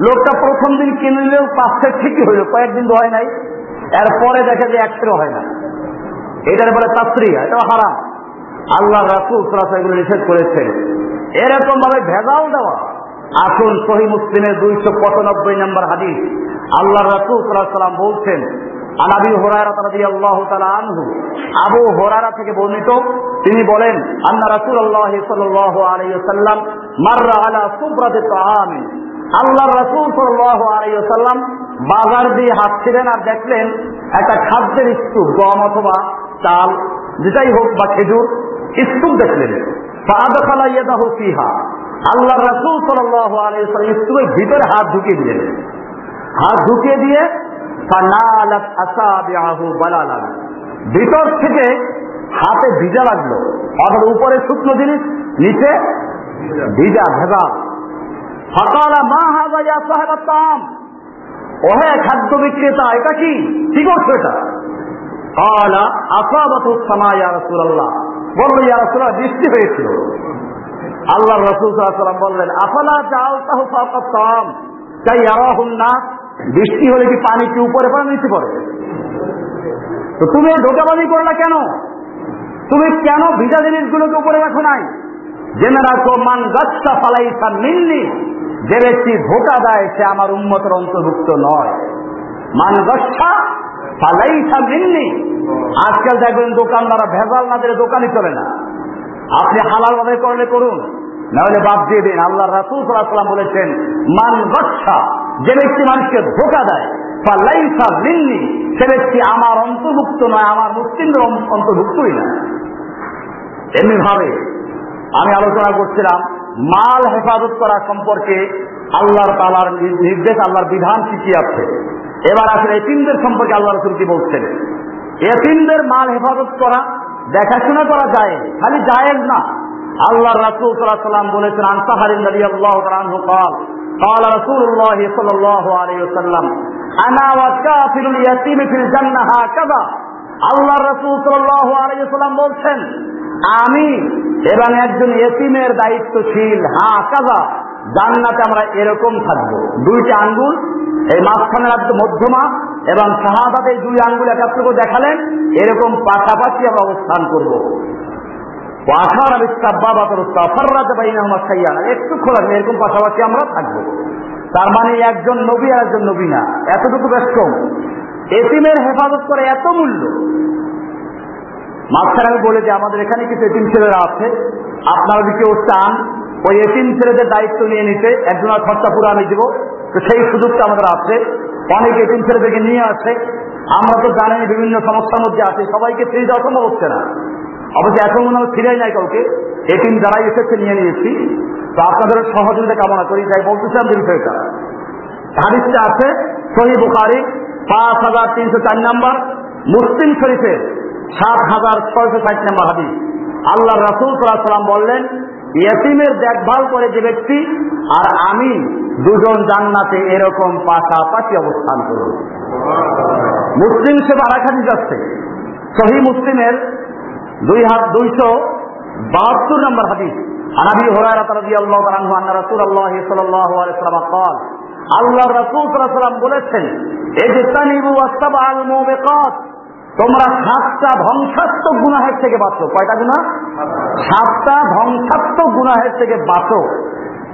লোকটা প্রথম দিন কিনলেও পাঁচ ফের ঠিকই হইল, কয়েকদিন হয় নাই। এরপরে দেখে যে একশো হয় না। এটার বলে তাসরিয়া এটা হারাম। আল্লাহ রাসুল এগুলো নিষেধ করেছেন। এরকম ভাবে ভেজাল দেওয়া। আসুন, সহি মুসলিমের দুইশো পঁচানব্বই নম্বর হাদিস। আল্লাহ রাসুল সাল্লাম বলছেন আনাবি হোরারা তালাদি আল্লাহ তালা আনহু। আবু হোরারা থেকে বর্ণিত, তিনি বলেন, আন্না রাসুল আল্লাহ সাল্লাহ আলাইসাল্লাম মাররা আলা সুব্রাতে তাহামি আল্লাহ রাসুল আলাইসাল্লাম বাজার দিয়ে হাঁটছিলেন আর দেখলেন একটা খাদ্যের স্তূপ, গম অথবা চাল, যেটাই হোক বা খেজুর, স্তূপ দেখলেন। আল্লাহ রাসুল সাল্লাল্লাহু স্তূপের ভিতরে হাত ঢুকিয়ে দিলেন। হাত ঢুকিয়ে দিয়ে ভিতর থেকে হাতে ভিজা লাগল, অর্থাৎ উপরে শুকনো জিনিস, নিচে ভিজা ভেজা। ফাকালা, মা হাযা ইয়া সাহেবাত তাম ওহে খাদ্য বিক্রেতা, এটা কি? কি করছ এটা? কালা, আসাবাতু সামা ইয়া রাসূলুল্লাহ। বলল, ইয়া রাসূলুল্লাহ, বৃষ্টি হয়েছিল। আল্লাহ রসুল সাল্লাম বললেন, আফালা যাও তাহ ফাকাতাম তাই ইয়ারাহুন না বৃষ্টি হলে কি পানি কি উপরে পড়ে নিচে পড়ে? তো তুমি ঢোকাবাজি করলা কেন? তুমি কেন ভিজা জিনিসগুলোকে উপরে রাখো নাই? জেনে রাখো, মান গাছটা ফালাইছা মিলনি যে ব্যক্তি ধোকা দেয়, সে আমার উন্মতের অন্তর্ভুক্ত নয়। মান গাছটা ফালাইছা মিলনি আজকাল দেখবেন দোকানদারা ভেজাল না দিলে দোকানই চলে না। আপনি হালাল ভাবে করলে করুন, নাহলে বাদ দিয়ে দিন। আল্লাহ রাসুল সাল্লাম বলেছেন, মান গচ্ছা যে ব্যক্তি মানুষকে ধোকা দেয় বা লাইসা মিন্নি সে ব্যক্তি আমার অন্তর্ভুক্ত নয়, আমার মুসলিমদের অন্তর্ভুক্তই না। এমনি ভাবে আমি আলোচনা করছিলাম মাল হেফাজত করা সম্পর্কে আল্লাহর তালার নির্দেশ আল্লাহর বিধান কি কি আছে এবার আসলে এতিমদের সম্পর্কে আল্লাহ রসুল কি বলছেন এতিমদের মাল হেফাজত করা দেখাশোনা করা যায় খালি জায়েজ না আল্লাহ রাসূল সাল্লাল্লাহু আলাইহি সাল্লাম বলেছেন আনসাহারিন রাদিয়াল্লাহু তাআলা আনহু قال قال رسول الله صلى الله عليه وسلم انا وكافل اليتيم في الجنه هكذا আল্লাহ রাসূল সাল্লাল্লাহু আলাইহি সাল্লাম বলছেন আমি এবং একজন এতিমের দায়িত্বশীল, হা, কাজা, জান্নাতে আমরা এরকম থাকব। দুইটি আঙ্গুল, এই মাঝখানে রাখতে মধ্যমা এবং শাহাদাতে দুই আঙ্গুল একাত্র করে দেখালেন, এরকম পাশাপাশি আমরা অবস্থান করব। একটু খোলা এরকম পাশাপাশি আমরা থাকব। তার মানে একজন নবী আর একজন নবী না, এতটুকু বেশ কম। এতিমের হেফাজত করে এত মূল্য। মাঝখানে আমি বলে যে আমাদের এখানে কিছু এতিম ছেলেরা আছে। আপনারা যদি কেউ চান, ওই এতিম ছেলেদের দায়িত্ব নিয়ে নিতে একজনের খরচা পুরো আমি দিব। তো সেই সুযোগটা আমাদের আছে। অনেক এতিম ছেলেদেরকে নিয়ে আসে আমরা তো জানেন বিভিন্ন সমস্যার মধ্যে আছে। সবাইকে ফিরে যাওয়া সম্ভব হচ্ছে না। অবশ্যই এখন মনে হয় ফিরে নাই কাউকে। এটিম যারাই এসেছে, নিয়ে নিয়েছি। তো আপনাদের সহযোগিতা কামনা করি। যাই বলতেছিলাম যে বিষয়টা। হাদিসটা আছে সহি বুখারি, পাঁচ হাজার তিনশো চার নাম্বার, মুসলিম শরীফের সাত হাজার ছয়শো ষাট নম্বর হাদিস। আল্লাহ রাসুল সাল্লাম বললেন ইয়াসিমের দেখভাল করে যে ব্যক্তি আর আমি দুজন জান্নাতে এরকম পাশাপাশি অবস্থান করব। মুসলিম সে বারাখানি যাচ্ছে সহি মুসলিমের দুই হাত দুইশো বাহাত্তর নম্বর হাদিস। আনাবি হরায়রা তারা আল্লাহ তালান রাসুল আল্লাহ বলেছেন এই যে তানিবু আস্তাব আল মোমেকত। তোমরা সাতটা ধ্বংসাত্মক গুনাহের থেকে বাঁচো। কয়টা গুনাহ? সাতটা ধ্বংসাত্মক গুনাহের থেকে বাঁচো।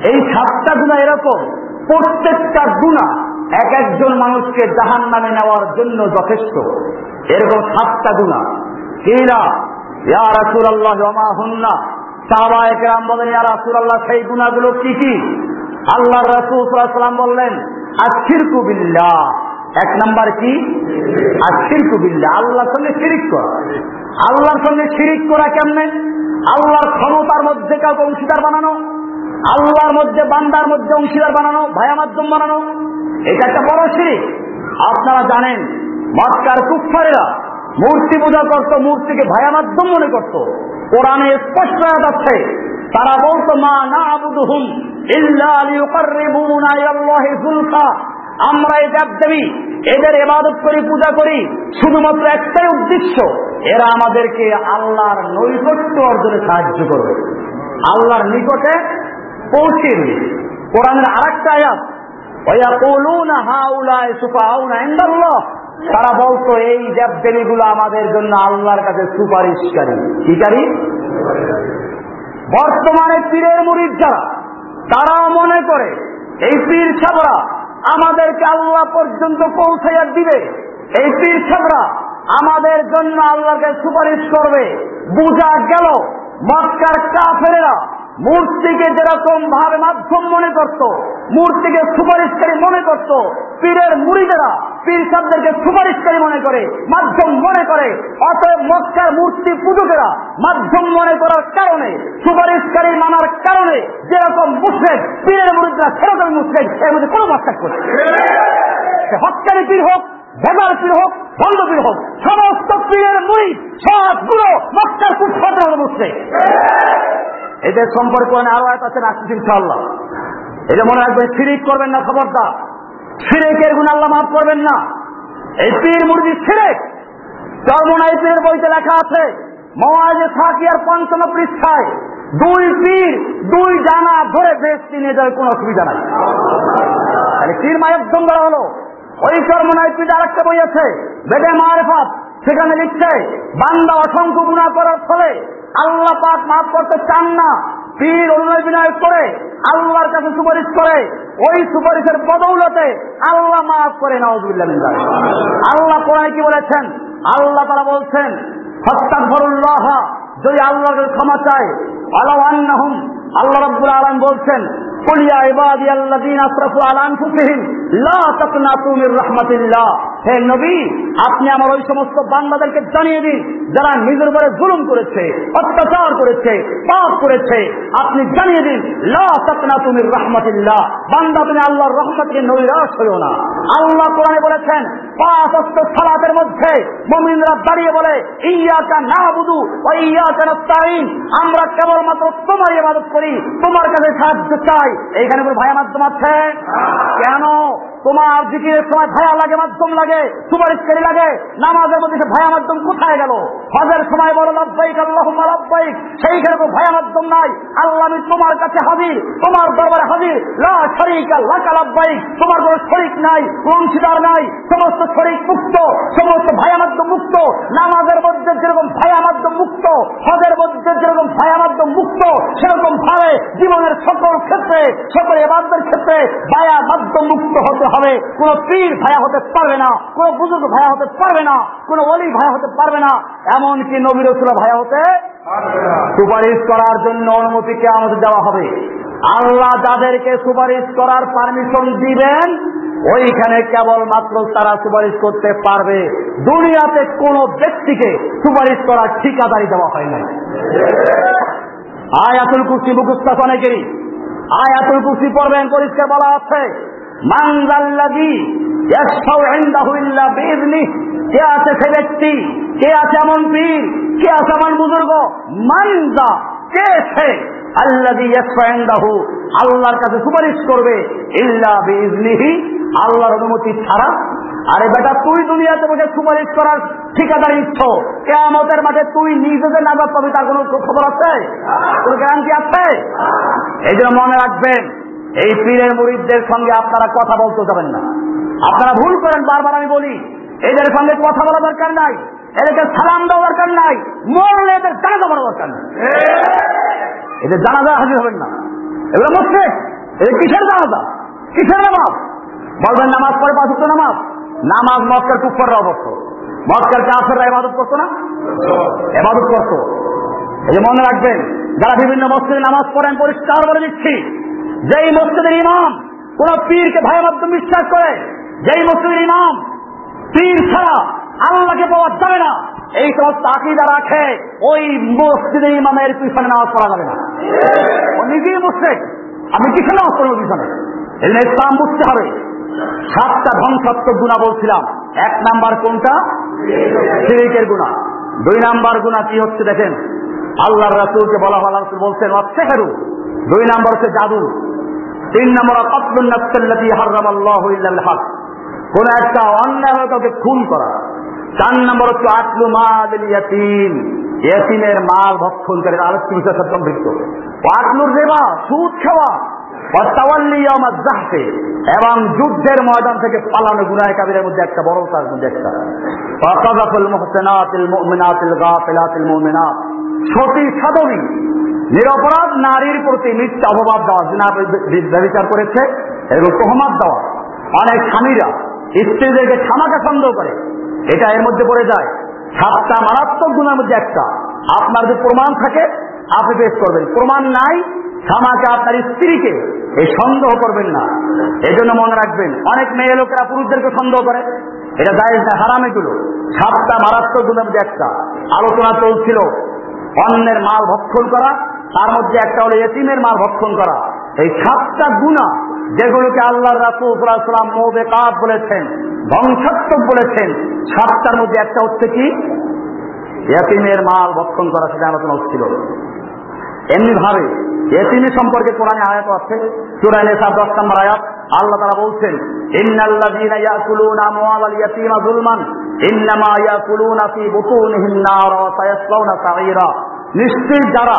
এই সাতটা গুনাহ এরকম, প্রত্যেকটা গুনাহ এক একজন মানুষকে জাহান নামে নেওয়ার জন্য যথেষ্ট। এরকম সাতটা গুনাহ। কিনা ইয়া রাসূলুল্লাহ, ওয়া মা হুন্না? সাহাবা একরাম বলেন, ইয়া রাসূলুল্লাহ, সেই গুনাহগুলো কি কি? আল্লাহর রাসূল ওয়াসাল্লাম বললেন আশিরকু বিল্লাহ। এক নাম্বার কি? আশিরকু বিল্লা আল্লাহর সঙ্গে শিরিক করা। আল্লাহর সঙ্গে শিরিক করা কেমনে? আল্লাহর ক্ষমতার মধ্যে কাউকে অংশীদার বানানো, আল্লাহর মধ্যে বান্দার মধ্যে অংশীদার বানানো ভায়া মাধ্যম বানানো, এটা একটা বড় শিরিক। আপনারা জানেন, মক্কার কুফারেরা মূর্তি পূজা করত, মূর্তিকে ভায়া মাধ্যম মনে করত। কোরআনে স্পষ্ট হয়ে যাচ্ছে তারা বলতো, মা না আবুদুহুম ইল্লা লিয়ুকাররিবুনা ইলাল্লাহি যুলফা আমরা এই দেবী এদের এবাদত করি, পূজা করি, শুধুমাত্র একটাই উদ্দেশ্য, এরা আমাদেরকে আল্লাহর নৈকট্য অর্জনে সাহায্য করবে। আল্লাহর নিকটে পৌঁছে দিবে। কোরআনের আয়াত হাউলায়ে সুফাউনা ইনদাল্লাহ। তারা বলতো, এই দেবদেবীগুলো আমাদের জন্য আল্লাহর কাছে সুপারিশকারী। কিকারী বর্তমানে পীরের মুরিদ যারা, তারা মনে করে, এই পীর সাবরা আমাদেরকে আল্লাহ পর্যন্ত পৌঁছাইয়া দিবে। এই তীর্থকরা আমাদের জন্য আল্লাহকে সুপারিশ করবে। বুঝা গেল মক্কার কাফেরেরা মূর্তিকে যেরকম ভাবে মাধ্যম মনে করত, মূর্তিকে সুপারিশকারী মনে করত, পীরের মুড়িদেরা পীর সাহেবদেরকে সুপারিশকারী মনে করে, মাধ্যম মনে করে, অতএব মক্কার মূর্তি পুজোকেরা মাধ্যম মনে করার কারণে, সুপারিশকারী মানার কারণে যেরকম মুসলেক পীরের মুড়িদরা, সেরকম মুসলেক এর মধ্যে কোনো মাস্টার করে হকারী পীর হোক, ভেজাল পীর হোক বন্ধ পীর হোক, সমস্ত পীরের মুড়ি সব সবগুলো মক্কার কুফাদের মুসলেক এদের সম্পর্কে অনেক আরও এক আছেন আসছে ইনশাআল্লাহ। এটা মনে রাখবেন সিরিক করবেন না, খবরদার। সিরেকের গুণ আল্লাহ মাফ করবেন না। এই পীর মুরগি সিরেক চর্মনাই পীরের বইতে লেখা আছে মহাজে থাকি আর পঞ্চম পৃষ্ঠায়, দুই পীর, দুই জানা ধরে বেশ নিয়ে যাওয়ার কোন অসুবিধা নাই। তাহলে পীর মায়ের দঙ্গলা হলো, ওই চর্মনাই পীর আর একটা বই আছে, বেদে মারেফাত, সেখানে লিখছে, বান্দা অসংখ্য গুণা করার ফলে আল্লাহ পাক মাফ করতে চান না। পীর অনুনয় বিনয় করে, আল্লাহর কাছে সুপারিশ করে, ওই সুপারিশের বদৌলতে আল্লাহ মাফ করে নওয়াজুল্লাহ আল্লাহ কোরআনে কি বলেছেন? আল্লাহ তারা বলছেন হস্তাকবরুল্লাহ যদি আল্লাহর ক্ষমা চায় আল্লাহ আল্লাহ রব্বুল আলম বলছেন আনফুসিহিম লা তাকনাতু মির রাহমাতিল্লাহ হে নবী, আপনি আমার ওই সমস্ত বান্দাদেরকে জানিয়ে দিন, যারা নিজের উপরে জুলুম করেছে, অত্যাচার করেছে, পাপ করেছে। আপনি জানিয়ে দিন, লা বান্দা, তুমি আল্লাহর রহমতকে নৈরাশ হইও না। আল্লাহ কোরআনে বলেছেন, পাঁচ অস্ত সালাতের মধ্যে মুমিনরা দাঁড়িয়ে বলে ইয়াকা ওয়া ইয়াকা নাস্তাইন আমরা কেবলমাত্র তোমার ইবাদত করি, তোমার কাছে সাহায্য চাই। এইখানে কোনো ভায়া মাধ্যম আছে? কেন? তোমার জিকিরের সময় ভায়া লাগে, মাধ্যম লাগে সুপারিশকারী লাগে, নামাজের মধ্যে ভায়া মাধ্যম কোথায় গেল? হজের সময় বলো, লব্বাইক আল্লাহ লব্বাইক, সেইখানে কোনো ভায়া মাধ্যম নাই। আল্লাহ আমি তোমার কাছে হাজির, তোমার দরবারে হাজির। লা শরিক লাকা তোমার কোনো শরিক নাই, অংশীদার নাই, সমস্ত শরিক মুক্ত, সমস্ত ভায়া মাধ্যম মুক্ত। নামাজের মধ্যে যেরকম ভায়া মাধ্যম মুক্ত, হজের মধ্যে যেরকম ভায়া মাধ্যম মুক্ত, সেরকম ভাবে জীবনের সকল ক্ষেত্রে, সকল এবাদের ক্ষেত্রে ভায়া মাধ্যম মুক্ত হতে হবে। কোন পীর ভায়া হতে পারবে না, কোন বুজুর্গ ভায়া হতে পারবে না, কোন অলি ভায়া হতে পারবে না, এমনকি নবীর ভায়া হতে সুপারিশ করার জন্য অনুমতিকে আমাদের দেওয়া হবে? আল্লাহ যাদেরকে সুপারিশ করার পারমিশন দিবেন, ওইখানে কেবলমাত্র তারা সুপারিশ করতে পারবে। দুনিয়াতে কোন ব্যক্তিকে সুপারিশ করার ঠিকাদারি দেওয়া হয় নাই। আয়াতুল কুস্তি মুখস্থ অনেকেরই। আয়াতুল কুস্তি পড়বেন, পরিষ্কার বলা আছে। মানজাল্লাদি ইয়াশফাউ ইনদাহু ইল্লা বিইذনিহি কে আছে সে ব্যক্তি? কে আছে এমন পীর? কে আছে এমন বুজুর্গ? মানজা কে সে? আল্লাযী ইয়াশফাউ ইনদাহু, আল্লাহর কাছে সুপারিশ করবে, ইল্লা বিইذনিহি আল্লাহর অনুমতি ছাড়া। আরে বেটা, তুই দুনিয়াতে বসে সুপারিশ করার ঠিকাদার ইচ্ছ। কেয়ামতের মাঠে তুই নিজে যে নাজাদ পাবি তার কোনো খবর আছে? তোর গ্যারান্টি আছে? এই জন্য মনে রাখবেন এই পীরের মুরিদদের সঙ্গে আপনারা কথা বলতে যাবেন না। আপনারা ভুল করেন, বারবার আমি বলি। এদের সঙ্গে কথা বলা দরকার নাই। এদেরকে সালাম দেওয়া দরকার নাই। মরলে এদের জানাজা পড়া দরকার নাই। এদের জানাজা হাজির হবেন না। এগুলো মুসলিম এদের কিসের জানাজা? কিসের নামাজ? বলবেন নামাজ পড়ে পাঁচ নামাজ? নামাজ মক্কার কুফাররা অবস্থ। মক্কার কাফেররা এবাদত করতো না? এবাদত করতো। এই যে মনে রাখবেন, যারা বিভিন্ন মসজিদে নামাজ পড়েন, পরিষ্কার বলে দিচ্ছি। যেই মসজিদের ইমাম, কোন পীরকে ভাইয়ের মাধ্যমে বিশ্বাস করে, যেই মসজিদের ইমাম, পীর ছাড়া আল্লাহকে পাওয়া যাবে না। এই সমস্ত আকিদা রাখে, ওই মসজিদের ইমামের পিছনে নামাজ পড়া যাবে না। ও নিজেই মুসলিম। আমি কিসে নামাজ পড়ব পিছনে। এই ইসলাম বুঝতে হবে। সাতটা ধ্বংসাত্মক গুণা বলছিলাম। এক নাম্বার কোনটা? শিরিকের গুণা। দুই নাম্বার গুণা কি হচ্ছে দেখেন? আল্লাহ রাসুলকে বলা হল রাসুল বলছেন অচ্ছেহেরু দুই নম্বর হচ্ছে জাদু। তিন নম্বর কোন একটা অন্যায় কাউকে খুন করা। চার নম্বর হচ্ছে আটলু মাল ইয়াতিম। ইয়াতিমের মাল ভক্ষণ করে আলোচ্য বিষয়ের সম্পৃক্ত। আটলুর দেবা সুদ খাওয়া। এবং যুদ্ধের ময়দান থেকে পালানো গুনায় কাবিরের মধ্যে একটা বড় তার মধ্যে একটা। সতী সাধনী, নিরপরাধ নারীর প্রতি মিথ্যা অপবাদ দেওয়া, জিনা ব্যবচার করেছে এরকম তহমাত দেওয়া। অনেক স্বামীরা স্ত্রীদেরকে খামাকে সন্দেহ করে। এটা এর মধ্যে পড়ে যায়। সাতটা মারাত্মক গুণের মধ্যে একটা। আপনার যদি প্রমাণ থাকে, আপনি পেশ করবেন। প্রমাণ নাই খামাকে আপনার স্ত্রীকে এই সন্দেহ করবেন না। এই জন্য মনে রাখবেন, অনেক মেয়ে লোকেরা পুরুষদেরকে সন্দেহ করে। এটা দায় হারাম এগুলো। সাতটা মারাত্মক গুণের মধ্যে একটা। আলোচনা চলছিল অন্যের মাল ভক্ষণ করা, তার মধ্যে একটা হলো এতিমের মাল ভক্ষণ করা। এই সাতটা গুণা যেগুলোকে আল্লাহ রাসুলাম মোবে কাপ বলেছেন, ধ্বংসাত্মক বলেছেন, সাতটার মধ্যে একটা হচ্ছে কি? এতিমের মাল ভক্ষণ করা, সেটা আলোচনা হচ্ছিল। এমনি ভাবে এতিমি সম্পর্কে কোরআনে আয়াত আছে। চুরাই নেশার দশ নম্বর আয়াত। আল্লাহ তারা বলছেন নিশ্চয়ই যারা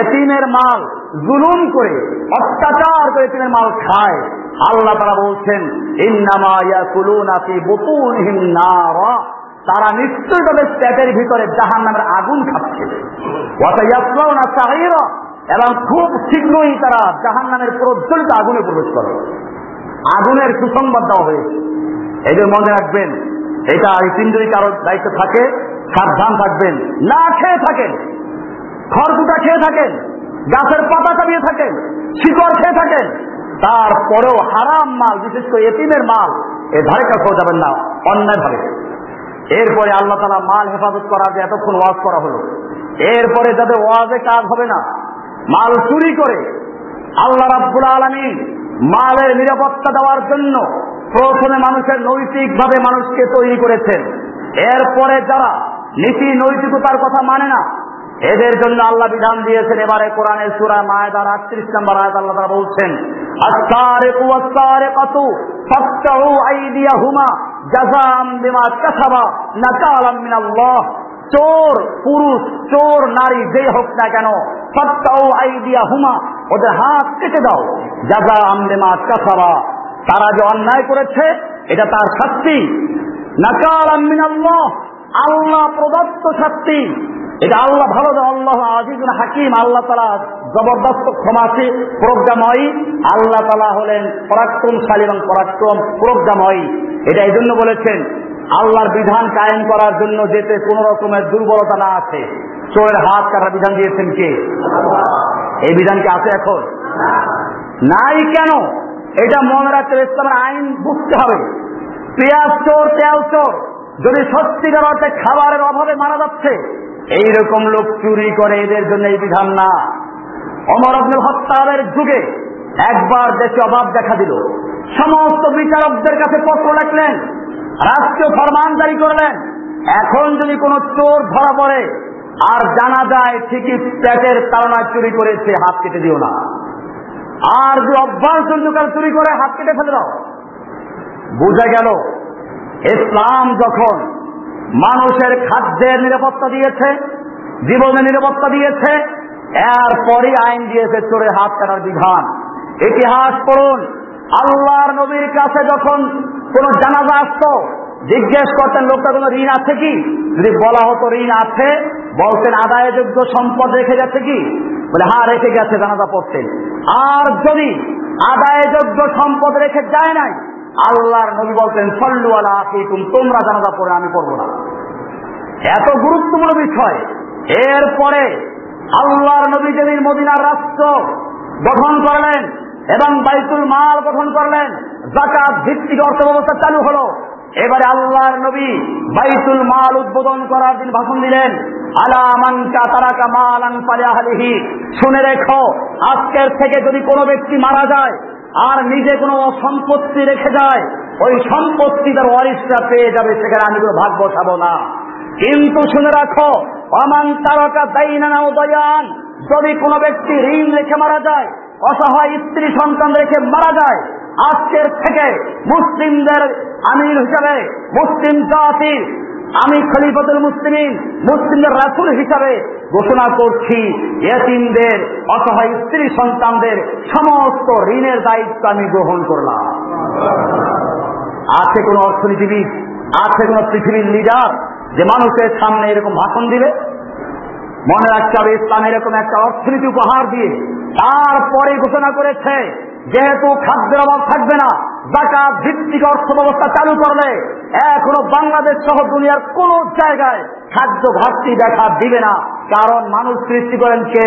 এতিমের মাল জুলুম করে, অত্যাচার করে এতিমের মাল খায়, আল্লাহ তারা বলছেন, ইন্নামা ইয়াকুলুনা ফি বুতুনিহিম নারা তারা নিশ্চয়ই তাদের পেটের ভিতরে জাহান নামের আগুন খাচ্ছে। এবং খুব শীঘ্রই তারা জাহান নামের প্রজ্বলিত আগুনে প্রবেশ করে। আগুনের সুসংবাদ দেওয়া হয়েছে। এদের মনে রাখবেন, এটা এই তিন কারোর দায়িত্ব থাকে, সাবধান থাকবেন, না খেয়ে থাকেন। খড়কুটা খেয়ে থাকেন, গাছের পাতা চাপিয়ে থাকেন, শিকড় খেয়ে থাকেন। তারপরেও হারাম মাল, বিশেষ করে এতিমের মাল, এ ধারে কাছেও যাবেন না অন্যায় ভাবে এরপরে আল্লাহ তালা মাল হেফাজত করা যে এতক্ষণ ওয়াজ করা হলো, এরপরে যাদের ওয়াজে কাজ হবে না, মাল চুরি করে আল্লাহ রাব্বুল আলমী মালের নিরাপত্তা দেওয়ার জন্য প্রথমে মানুষের নৈতিকভাবে মানুষকে তৈরি করেছেন। এরপরে যারা নীতি নৈতিকতার কথা মানে না, এদের জন্য আল্লাহ বিধান দিয়েছেন। এবারে কোরআনের সুরা মায়দার আটত্রিশ নম্বর আয়াত আল্লাহ তারা বলছেন আস্তারিকু আস্তারিকাতু ফাকতাউ আইদিয়াহুমা। জাযাম বিমা কাসাবা, নাকালাম মিনাল্লাহ। চোর, পুরুষ, চোর, নারী, যেই হোক না কেন ফাকতাউ আইদিয়াহুমা, ওদের হাত কেটে দাও। জাযাম বিমা কাসাবা, তারা যে অন্যায় করেছে, এটা তার শাস্তি। নাকালাম মিনাল্লাহ, আল্লাহ প্রদত্ত শাস্তি। এটা আল্লাহ ভালো আল্লাহ আজিজুল হাকিম। আল্লাহ তালা জবরদস্ত ক্ষমাসী প্রজ্ঞাময়ী। আল্লাহ তালা হলেন পরাক্রমশালী এবং পরাক্রম প্রজ্ঞাময়ী। এটা এই জন্য বলেছেন, আল্লাহর বিধান কায়েম করার জন্য যেতে কোন রকমের দুর্বলতা না আছে। চোরের হাত কাটা বিধান দিয়েছেন কে? এই বিধান কি আছে এখন? নাই কেন? এটা মনে রাখতে ইসলামের আইন বুঝতে হবে। পেঁয়াজ চোর, তেল চোর, যদি সত্যিকার অর্থে খাবারের অভাবে মারা যাচ্ছে, এইরকম লোক চুরি করে এদের জন্য এই বিধান না। অমর আব্দুল হত্যারের যুগে একবার দেশে অভাব দেখা দিল। সমস্ত বিচারকদের কাছে পত্র লেখলেন রাষ্ট্রীয় ফরমান জারি করলেন। এখন যদি কোনো চোর ধরা পড়ে, আর জানা যায় ঠিকই পেটের তাড়না চুরি করেছে হাত কেটে দিও না। আর যে অভ্যাস জন্তুকাল চুরি করে হাত কেটে ফেলে দাও। বোঝা গেল, ইসলাম যখন মানুষের খাদ্যের নিরাপত্তা দিয়েছে, জীবনের নিরাপত্তা দিয়েছে, এরপরই আইন দিয়েছে চোরে হাত কাটার বিধান। ইতিহাস পড়ুন। আল্লাহর নবীর কাছে যখন কোন জানাজা আসত, জিজ্ঞেস করতেন, লোকটা কোনো ঋণ আছে কি? যদি বলা হতো, ঋণ আছে। বলতেন, আদায়যোগ্য সম্পদ রেখে গেছে কি? বলে হ্যাঁ রেখে গেছে, জানাজা পড়তেন। আর যদি আদায়যোগ্য সম্পদ রেখে যায় নাই, আল্লাহর নবী বলতেন, সল্লু আলা তোমরা জানাজা পড়ে, আমি করব না। এত গুরুত্বপূর্ণ বিষয়। এরপরে আল্লাহর নবী যেদিন মদিনার রাষ্ট্র গঠন করলেন এবং বাইতুল মাল গঠন করলেন। জাকাত ভিত্তিক অর্থ ব্যবস্থা চালু হলো। এবারে আল্লাহর নবী বাইতুল মাল উদ্বোধন করার দিন ভাষণ দিলেন। আলামানকা তারাকা মালান পালিয়াহালিহি শুনে রেখো, আজকের থেকে যদি কোনো ব্যক্তি মারা যায় আর নিজে কোনো সম্পত্তি রেখে যায়, ওই সম্পত্তি তার ওয়ারিসরা পেয়ে যাবে, সেখানে আমি কোনো ভাগ বসাবো না। কিন্তু শুনে রাখো অমান তারকা দাইনা উদয়ান যদি কোনো ব্যক্তি ঋণ রেখে মারা যায় অসহায় স্ত্রী সন্তান রেখে মারা যায়। আজকের থেকে মুসলিমদের আমির হিসাবে, মুসলিম জাতি, আমি খলিফতুল মুসলিম মুসলিমদের রাসুল হিসাবে ঘোষণা করছি এতিমদের অসহায় স্ত্রী সন্তানদের সমস্ত ঋণের দায়িত্ব আমি গ্রহণ করলাম। আছে কোন অর্থনীতিবিদ, আছে কোন পৃথিবীর লিডার যে মানুষের সামনে এরকম ভাষণ দিবে? মনে রাখতে হবে ইসলাম এরকম একটা অর্থনীতি উপহার দিয়ে তারপরে ঘোষণা করেছে, যেহেতু খাদ্যের অভাব থাকবে না জাকাত ভিত্তিক অর্থ ব্যবস্থা চালু করলে এখনও বাংলাদেশ সহ দুনিয়ার কোন জায়গায় খাদ্য ঘাটতি দেখা দিবে না। কারণ মানুষ সৃষ্টি করেন কে?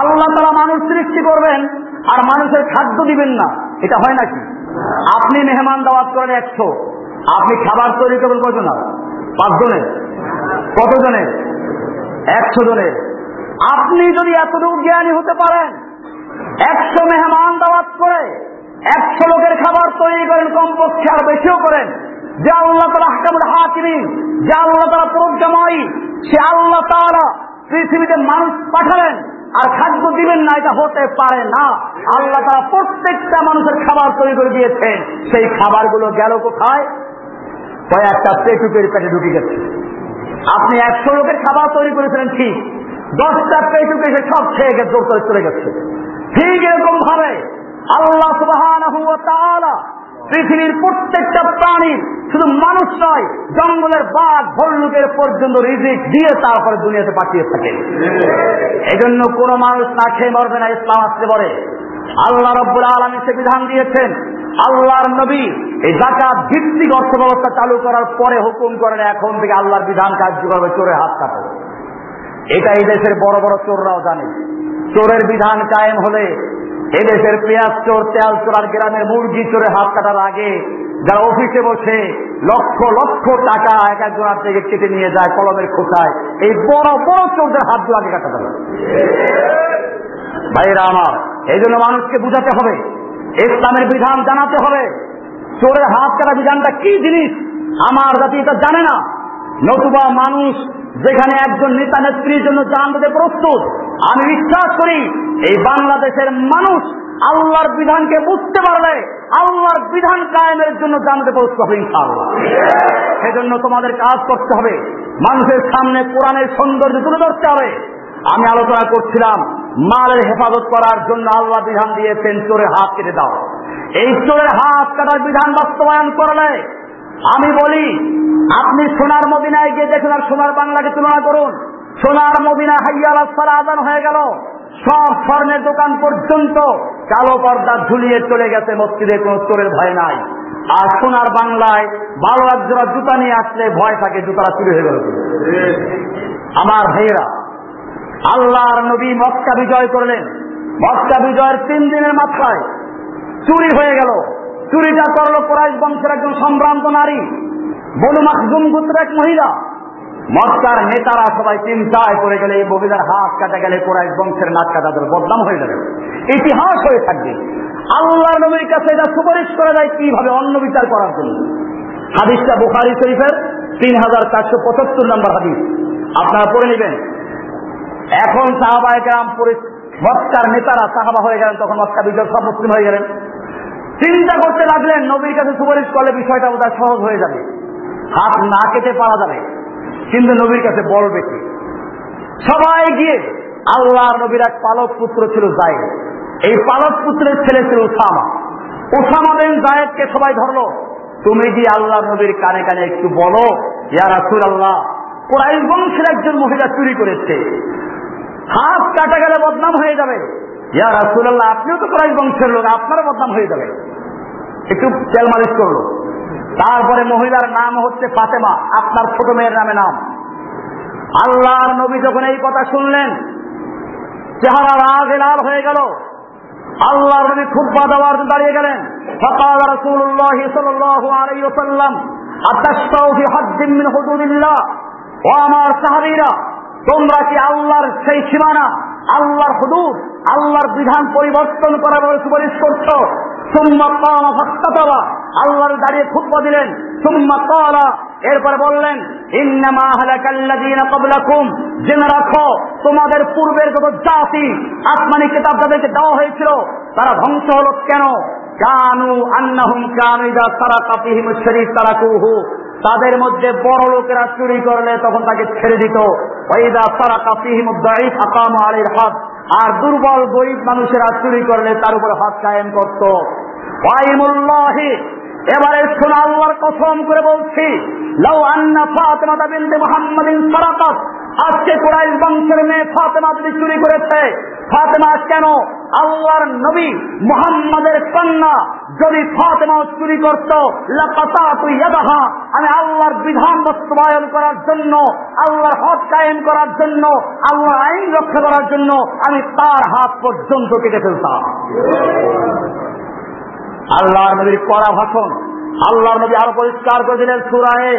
আল্লাহ তারা মানুষ সৃষ্টি করবেন আর মানুষের খাদ্য দিবেন না। এটা হয় নাকি? আপনি মেহমান দাওয়াত করেন একশো। আপনি খাবার তৈরি করবেন কজনের পাঁচজনের? কতজনের? একশো জনের আপনি যদি এতটুকু জ্ঞানী হতে পারেন, একশো মেহমান দাওয়াত করে, একশো লোকের খাবার তৈরি করেন কমপক্ষে আর বেশিও করেন, যে আল্লাহ তারা হাকামুল হাকিমি যে আল্লাহ তারা প্রজ্ঞাময়ী সে আল্লাহ তারা পৃথিবীতে মানুষ পাঠালেন আর খাদ্য দিবেন না, এটা হতে পারে না। আল্লাহ তারা প্রত্যেকটা মানুষের খাবার তৈরি করে দিয়েছেন। সেই খাবারগুলো গেল কোথায়? কয়েকটা পেটুকের পেটে ঢুকে গেছে। আপনি একশো লোকের খাবার তৈরি করেছিলেন ঠিক। দশটা পেটুকে এসে সব খেয়ে গেছে জোর করে চলে গেছে। ঠিক এরকম ভাবে আল্লাহ সুবাহ পৃথিবীর প্রত্যেকটা প্রাণীর শুধু মানুষ নয় জঙ্গলের বাঘ ভল্লুকের পর্যন্ত রিজিক দিয়ে তারপরে দুনিয়াতে পাঠিয়ে থাকে। এই জন্য কোন মানুষ না খেয়ে মরবে না ইসলাম আসতে পারে। আল্লাহ রব্বুল আলমী সে বিধান দিয়েছেন, আল্লাহর নবী এই জাকাত ভিত্তিক অর্থ ব্যবস্থা চালু করার পরে হুকুম করেন, এখন থেকে আল্লাহর বিধান কার্যকর চোরে হাত কাটো এটা এই দেশের বড় বড় চোররাও জানে। চোরের বিধান কায়েম হলে এদেশের পেঁয়াজ চোর, তেল চোর আর গ্রামের মুরগি চোরে হাত কাটার আগে যারা অফিসে বসে লক্ষ লক্ষ টাকা এক একজনের থেকে কেটে নিয়ে যায় কলমের খোঁচায় এই বড় বড় চোরদের হাতগুলো আগে কাটাতে হবে। ভাইরা আমার, এই জন্য মানুষকে বুঝাতে হবে, ইসলামের বিধান জানাতে হবে। চোরের হাত কাটা বিধানটা কি জিনিস? আমার জাতি এটা জানে না। নতুবা মানুষ যেখানে একজন নেতা নেত্রীর জন্য জান দিতে প্রস্তুত, আমি বিশ্বাস করি এই বাংলাদেশের মানুষ আল্লাহর বিধানকে বুঝতে পারলে আল্লাহর বিধান কায়েমের জন্য জানতে প্রস্তুত হবে সেজন্য তোমাদের কাজ করতে হবে। মানুষের সামনে কোরআনের সৌন্দর্য তুলে ধরতে হবে। আমি আলোচনা করছিলাম মালের হেফাজত করার জন্য আল্লাহ বিধান দিয়েছেন চোরের হাত কেটে দাও। এই চোরের হাত কাটার বিধান বাস্তবায়ন করলে আমি বলি আপনি সোনার মদিনায় গিয়ে দেখুন আর সোনার বাংলাকে তুলনা করুন। সোনার মদিনা হাইয়াল সারা আদান হয়ে গেল। সব স্বর্ণের দোকান পর্যন্ত কালো পর্দা ঝুলিয়ে চলে গেছে মসজিদে কোন চোরের ভয় নাই। আর সোনার বাংলায় বারো এক জোড়া জুতা নিয়ে আসলে ভয় থাকে জুতারা চুরি হয়ে গেল। আমার ভাইয়েরা আল্লাহর নবী মক্কা বিজয় করলেন। মক্কা বিজয়ের তিন দিনের মাথায় চুরি হয়ে গেল। চুরিটা করল কোরাইশ বংশের একজন সম্ভ্রান্ত নারী। বনু মাকজুম গোত্রের এক মহিলা। মক্কার নেতারা সবাই চিন্তায় করে গেলে, এই মহিলার হাত কাটা গেলে কোরাইশ বংশের নাক কাটা ধরে বদনাম হয়ে যাবে। ইতিহাস হয়ে থাকবে। আল্লাহ নবীর কাছে এটা সুপারিশ করা যায় কীভাবে অন্য বিচার করার জন্য। হাদিসটা বুখারি শরীফের তিন হাজার চারশো পঁচাত্তর নম্বর হাদিস। আপনারা পড়ে নেবেন। এখন সাহাবায় গ্রাম মক্কার নেতারা সাহাবা হয়ে গেলেন, তখন মক্কা বিজয় সব মুসলিম হয়ে গেলেন। চিন্তা করতে লাগলেন, নবীর কাছে সুপারিশ করলে বিষয়টা বোধহয় সহজ হয়ে যাবে। হাত না কেটে পারা যাবে, কিন্তু নবীর কাছে বলবে কি সবাই গিয়ে আল্লাহ নবীর এক পালক পুত্র ছিল জায়েদ। এই পালক পুত্রের ছেলে ছিল উসামা। উসামা বিন জায়েদকে সবাই ধরলো, তুমি গিয়ে আল্লাহ নবীর কানে কানে একটু বলো, ইয়া রাসূল আল্লাহ কোরআন বংশের একজন মহিলা চুরি করেছে। হাত কাটা গেলে বদনাম হয়ে যাবে। ইয়া রাসুল্লাহ আপনিও তো প্রায় বংশের লোক, আপনারও বদনাম হয়ে যাবে। একটু তেল মালিশ করল। তারপরে মহিলার নাম হচ্ছে ফাতেমা, আপনার ছোট মেয়ের নামে নাম। আল্লাহর নবী যখন এই কথা শুনলেন, চেহারা রাজ লাল হয়ে গেল। আল্লাহর নবী খুব বাদাবার দাঁড়িয়ে গেলেন। সকাল রসুল্লাহ সাল্লাম ও আমার সাহাবিরা তোমরা কি আল্লাহর সেই সীমানা, আল্লাহর হুদুদ, আল্লাহর বিধান পরিবর্তন করার বলে সুপারিশ করছ? আল্লাহর দাঁড়িয়ে খুতবা দিলেন। এরপরে বললেন জেনে রাখো, তোমাদের পূর্বের যত জাতি, আসমানি কিতাব তাদেরকে দেওয়া হয়েছিল, তারা ধ্বংস হলো কেন? কানু আন্নাহুম কানু ইদা সারাকা ফিহিম শরীফ তারাকুহু তাদের মধ্যে বড় লোকেরা চুরি করলে তখন তাকে ছেড়ে দিত। আর দুর্বল, গরিব মানুষেরা চুরি করলে তার উপর হাত কায়েম করত। এবারে শোনা কসম করে বলছি আন্না আজকে কুরাইশ বংশের মেয়ে ফাতেমা যদি চুরি করেছে, ফাতেমা কেন আল্লাহর নবী মোহাম্মদের কন্যা যদি ফাতেমা চুরি করত ইয়াদাহা, আমি আল্লাহর বিধান বাস্তবায়ন করার জন্য, আল্লাহর হক কায়েম করার জন্য, আল্লাহর আইন রক্ষা করার জন্য আমি তার হাত পর্যন্ত কেটে ফেলতাম। আল্লাহর নবীর কড়া ভাষণ, আল্লাহর নবী আরও পরিষ্কার করে দিলেন সুরায়ে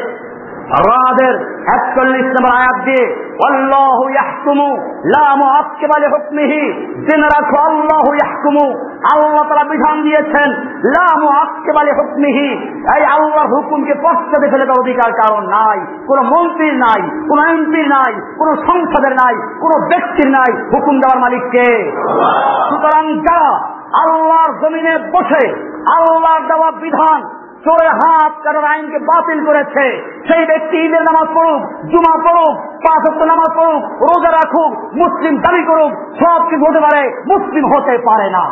রাদের একচল্লিশ নম্বর আয়াত দিয়ে, আল্লাহু ইয়াহকুমু, লা মুআক্কিবা লিহুকমিহি জেনে রাখো, আল্লাহু ইয়াহকুমু আল্লাহ তাআলা বিধান দিয়েছেন, লা মুআক্কিবা লিহুকমিহি এই আল্লাহর হুকুমকে পশ্চাতে ফেলে দেওয়ার অধিকার কারণ নাই, কোন মন্ত্রীর নাই, কোন এমপির নাই, কোন সংসদের নাই, কোন ব্যক্তির নাই, হুকুম দেওয়ার মালিককে। সুতরাং যারা আল্লাহর জমিনে বসে, আল্লাহর দেওয়া বিধান চোরে হাত কারোর আইনকে বাতিল করেছে। সেই ব্যক্তি ঈদের নামাজ পড়ুক, জুমা পড়ুক, পাঁচ হপ্তাহ নামাজ পড়ুক, রোজা রাখুক, মুসলিম দাবি করুক, সব কিছু হতে পারে, মুসলিম হতে পারে না।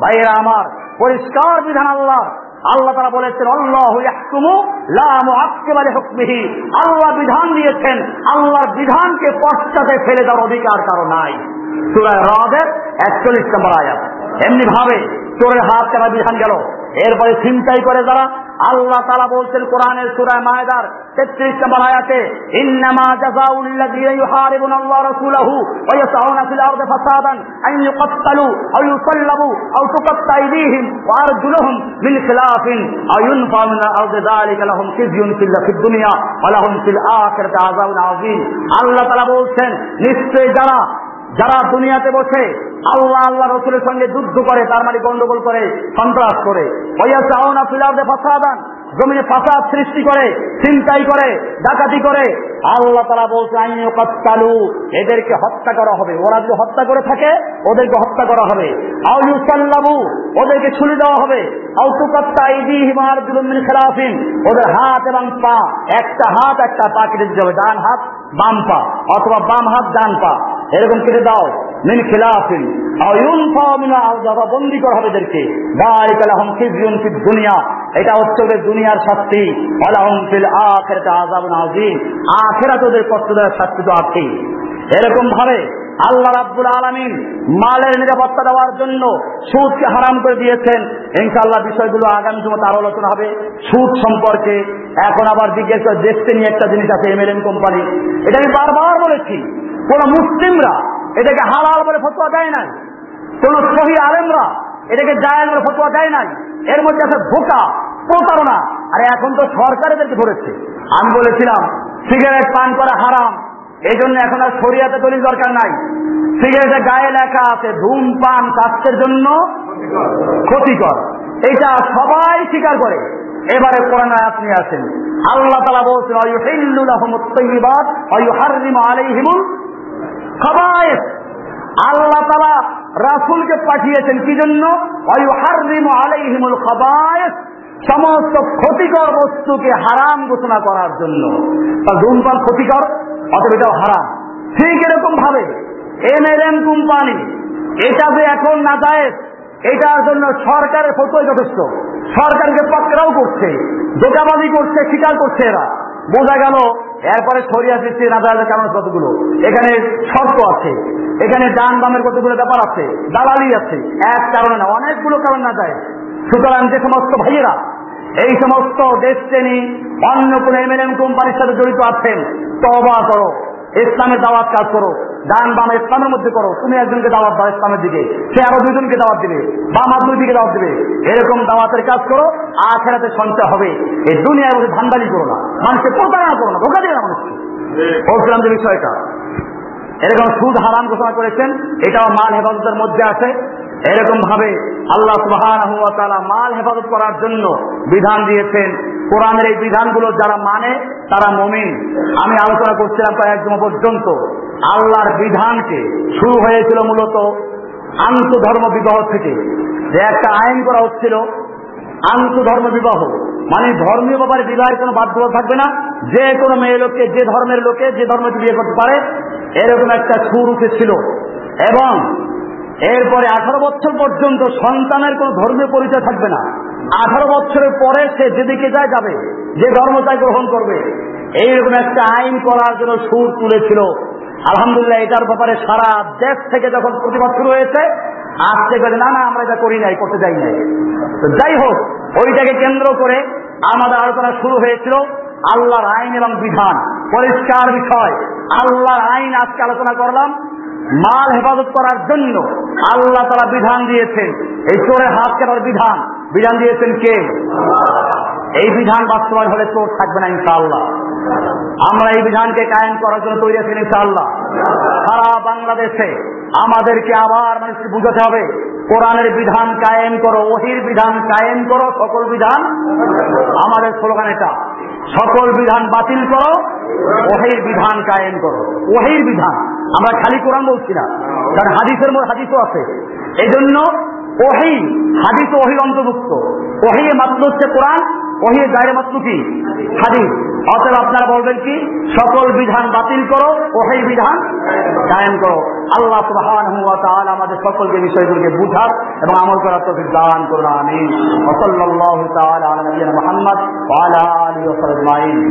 ভাইয়েরা আমার, পরিষ্কার বিধান আল্লাহ। আল্লাহ তারা বলেছেন, আল্লাহ হুকমিহি আল্লাহ বিধান দিয়েছেন, আল্লাহর বিধানকে পশ্চাতে ফেলে দেওয়ার অধিকার কারও নাই। সুরায় রাদের একচল্লিশ নম্বর আয়াত এমনি ভাবে চোরের হাত কেনা বিধান গেল। এরপরে চিন্তাই করে যারা আল্লাহ তালা বলছেন কোরআনের সুরায় মায়দার তেত্রিশ নম্বর আয়াতে, ইন্নামা জাযাউল্লাযীনা ইউহারিবুনা আল্লাহ রাসূলাহু ওয়া ইয়াসআউনা ফিল আরদি ফাসাদান আন ইউকাত্তালু আও ইউসাল্লাবু আও তুকাত্তা আইদিহিম ওয়া আরজুলুহুম মিন খিলাফিন আও ইউনফাউ মিন আরদি যালিকা লাহুম খিজয়ুন ফিল দুনিয়া ওয়া লাহুম ফিল আখিরাতি আযাবুন আযীম। আল্লাহ তাআলা বলছেন নিশ্চয় যারা যারা দুনিয়াতে বসে আল্লাহ আল্লাহ রসুলের সঙ্গে যুদ্ধ করে, তার মানে গন্ডগোল করে, সন্ত্রাস করে ফাসাদান, জমিনে ফাসাদ সৃষ্টি করে চিন্তাই করে, ডাকাতি করে। আল্লাহ তারা বলছে আইনীয় কালু এদেরকে হত্যা করা হবে। ওরা যদি হত্যা করে থাকে, ওদেরকে হত্যা করা হবে। আউসাল্লাবু ওদেরকে ছুলি দেওয়া হবে। ওদের হাত এবং পা, একটা হাত, একটা পা কেটে দিতে হবে, ডান হাত, বাম পা, অথবা বাম হাত, ডান পা। এরকম কেটে দাও। মিন খিলাফিন। বন্দি করা হবে এদেরকে। দুনিয়া। এটা হচ্ছে ওদের দুনিয়ার শাস্তি। আখেরা ওদের কষ্ট দেওয়ার শাস্তি তো আছেই। এরকম ভাবে আল্লাহ রাব্বুল আলমিন মালের নিরাপত্তা দেওয়ার জন্য সুদকে হারাম করে দিয়েছেন। ইনশাল্লাহ বিষয়গুলো আগামী সময় আরও আলোচনা হবে। সুদ সম্পর্কে এখন আবার জিজ্ঞেস দেখতে নিয়ে একটা জিনিস আছে এমএলএম কোম্পানি এটা আমি বারবার বলেছি। কোন মুসলিমরা এটাকে হালাল বলে ফতোয়া দেয় নাই। কোন সহি আলেমরা এটাকে জায়াল বলে ফতোয়া দেয় নাই। এর মধ্যে আছে ধোকা, প্রতারণা। আরে এখন তো সরকার এদেরকে ধরেছে। আমি বলেছিলাম, সিগারেট পান করা হারাম। এই জন্য এখন আর সরিয়াতে তৈরি দরকার নাই। সিগারেটের গায়ে লেখা আছে, ধূমপান স্বাস্থ্যের জন্য ক্ষতিকর। এটা সবাই স্বীকার করে। এবারে কোরআন আয়াত নিয়ে আসেন। আল্লাহ তালা বলছেন অয়ুহিল্লুল আহমদ তৈবাদ অয়ুহারিম আলাইহিমুল খাবায়েস আল্লাহ তালা রাসুলকে পাঠিয়েছেন কি জন্য সমস্ত ক্ষতিকর বস্তুকে হারাম ঘোষণা করার জন্য। ধূমপান ক্ষতিকর, অথবা হারাম। ঠিক এরকম ভাবে এম এল এম কোম্পানি, এটা যে এখন না যায় এটার জন্য সরকারের ফটোই যথেষ্ট। সরকারকে পাকড়াও করছে দোকাবাজি করছে স্বীকার করছে এরা। বোঝা গেল এরপরে ছড়িয়ে দিচ্ছে না দাঁড়ালে কারণ কতগুলো এখানে শর্ত আছে, এখানে ডান বামের কতগুলো ব্যাপার আছে, দালালি আছে, এক কারণে না, অনেকগুলো কারণ না যায়। সুতরাং যে সমস্ত ভাইয়েরা, এই সমস্ত দেশ শ্রেণি অন্য কোন এমএলএম কোম্পানির সাথে জড়িত আছেন তবা করো, ইসলামের দাওয়াত কাজ করো। ডান বাম ইসলামের মধ্যে করো। তুমি একজনকে দাওয়াত দাও ইসলামের দিকে। সে আরও দুজনকে দাওয়াত দিবে। বাম আর দুই দিকে দাওয়াত দিবে। এরকম দাওয়াতের কাজ করো, আখেরাতে সঞ্চয় হবে। এই দুনিয়ার মধ্যে ধান্দালি করো না। মানুষকে প্রতারণা করো না। ধোকা দিবে না মানুষকে। বলছিলাম যে বিষয়টা। এরকম সুদ হারাম ঘোষণা করেছেন। এটাও মাল হেফাজতের মধ্যে আছে। এরকম ভাবে আল্লাহ সুবাহ মাল হেফাজত করার জন্য বিধান দিয়েছেন। কোরআনের এই বিধানগুলো যারা মানে তারা মমিন। আমি আলোচনা করছিলাম কয়েকজন পর্যন্ত। আল্লাহর বিধানকে শুরু হয়েছিল মূলত আন্তধর্ম বিবাহ থেকে। যে একটা আইন করা হচ্ছিল আন্তধর্ম বিবাহ। মানে ধর্মীয় ব্যাপারে বিবাহের কোনো বাধ্যতা থাকবে না। যে কোনো মেয়ে লোককে, যে ধর্মের লোকে যে ধর্মকে বিয়ে করতে পারে, এরকম একটা সুর উঠেছিল। এবং এরপরে আঠারো বছর পর্যন্ত সন্তানের কোনো ধর্মীয় পরিচয় থাকবে না। আঠারো বছরের পরে সে যেদিকে যায় যাবে, যে ধর্ম তাই গ্রহণ করবে। এইরকম একটা আইন করার জন্য সুর তুলেছিল। আলহামদুলিল্লাহ, এটার ব্যাপারে সারা দেশ থেকে যখন প্রতিবাদ শুরু হয়েছে আসতে করে না না, আমরা এটা করি নাই, করতে যাই নাই। যাই হোক, ওইটাকে কেন্দ্র করে আমাদের আলোচনা শুরু হয়েছিল আল্লাহর আইন এবং বিধান। পরিষ্কার বিষয়, আল্লাহর আইন আজকে আলোচনা করলাম। মাল হেফাজত করার জন্য আল্লাহ তারা বিধান দিয়েছেন। এই চোরের হাত কাটার বিধান। বিধান দিয়েছেন কে? এই বিধান বাস্তবায়ন হলে চোর থাকবে না ইনশাআল্লাহ। আমরা এই বিধানকে কায়েম করার জন্য তৈরি আছি ইনশাআল্লাহ। সারা বাংলাদেশে আমাদেরকে আবার মানুষকে বুঝাতে হবে? কোরআনের বিধান কায়েম করো, ওহির বিধান কায়েম করো, সকল বিধান আমাদের স্লোগান এটা। সকল বিধান বাতিল করো, ওহির বিধান কায়েম করো। ওহির বিধান। আমরা খালি কোরআন বলছি না, কারণ হাদিসের মধ্যে হাদিসও আছে। এই জন্য ওহি, হাদিস ওহির অন্তর্ভুক্ত। ওহি মাত্র হচ্ছে কোরআন, ওহি গায়ে মাত্র কি? হাদিস। অতএব আপনারা বলবেন কি, সকল বিধান বাতিল করো ওহি বিধান কায়েম করো। আল্লাহ সুবহান হুয়া তাআলা আমাদের সকলকে বিষয়গুলোকে বুঝার এবং আমল করার তৌফিক দান করুন, আমিন। সাল্লাল্লাহু তাআলা আলা নবিয়িনা মুহাম্মদ ওয়া আলা আলিহি ওয়া সাহবিহি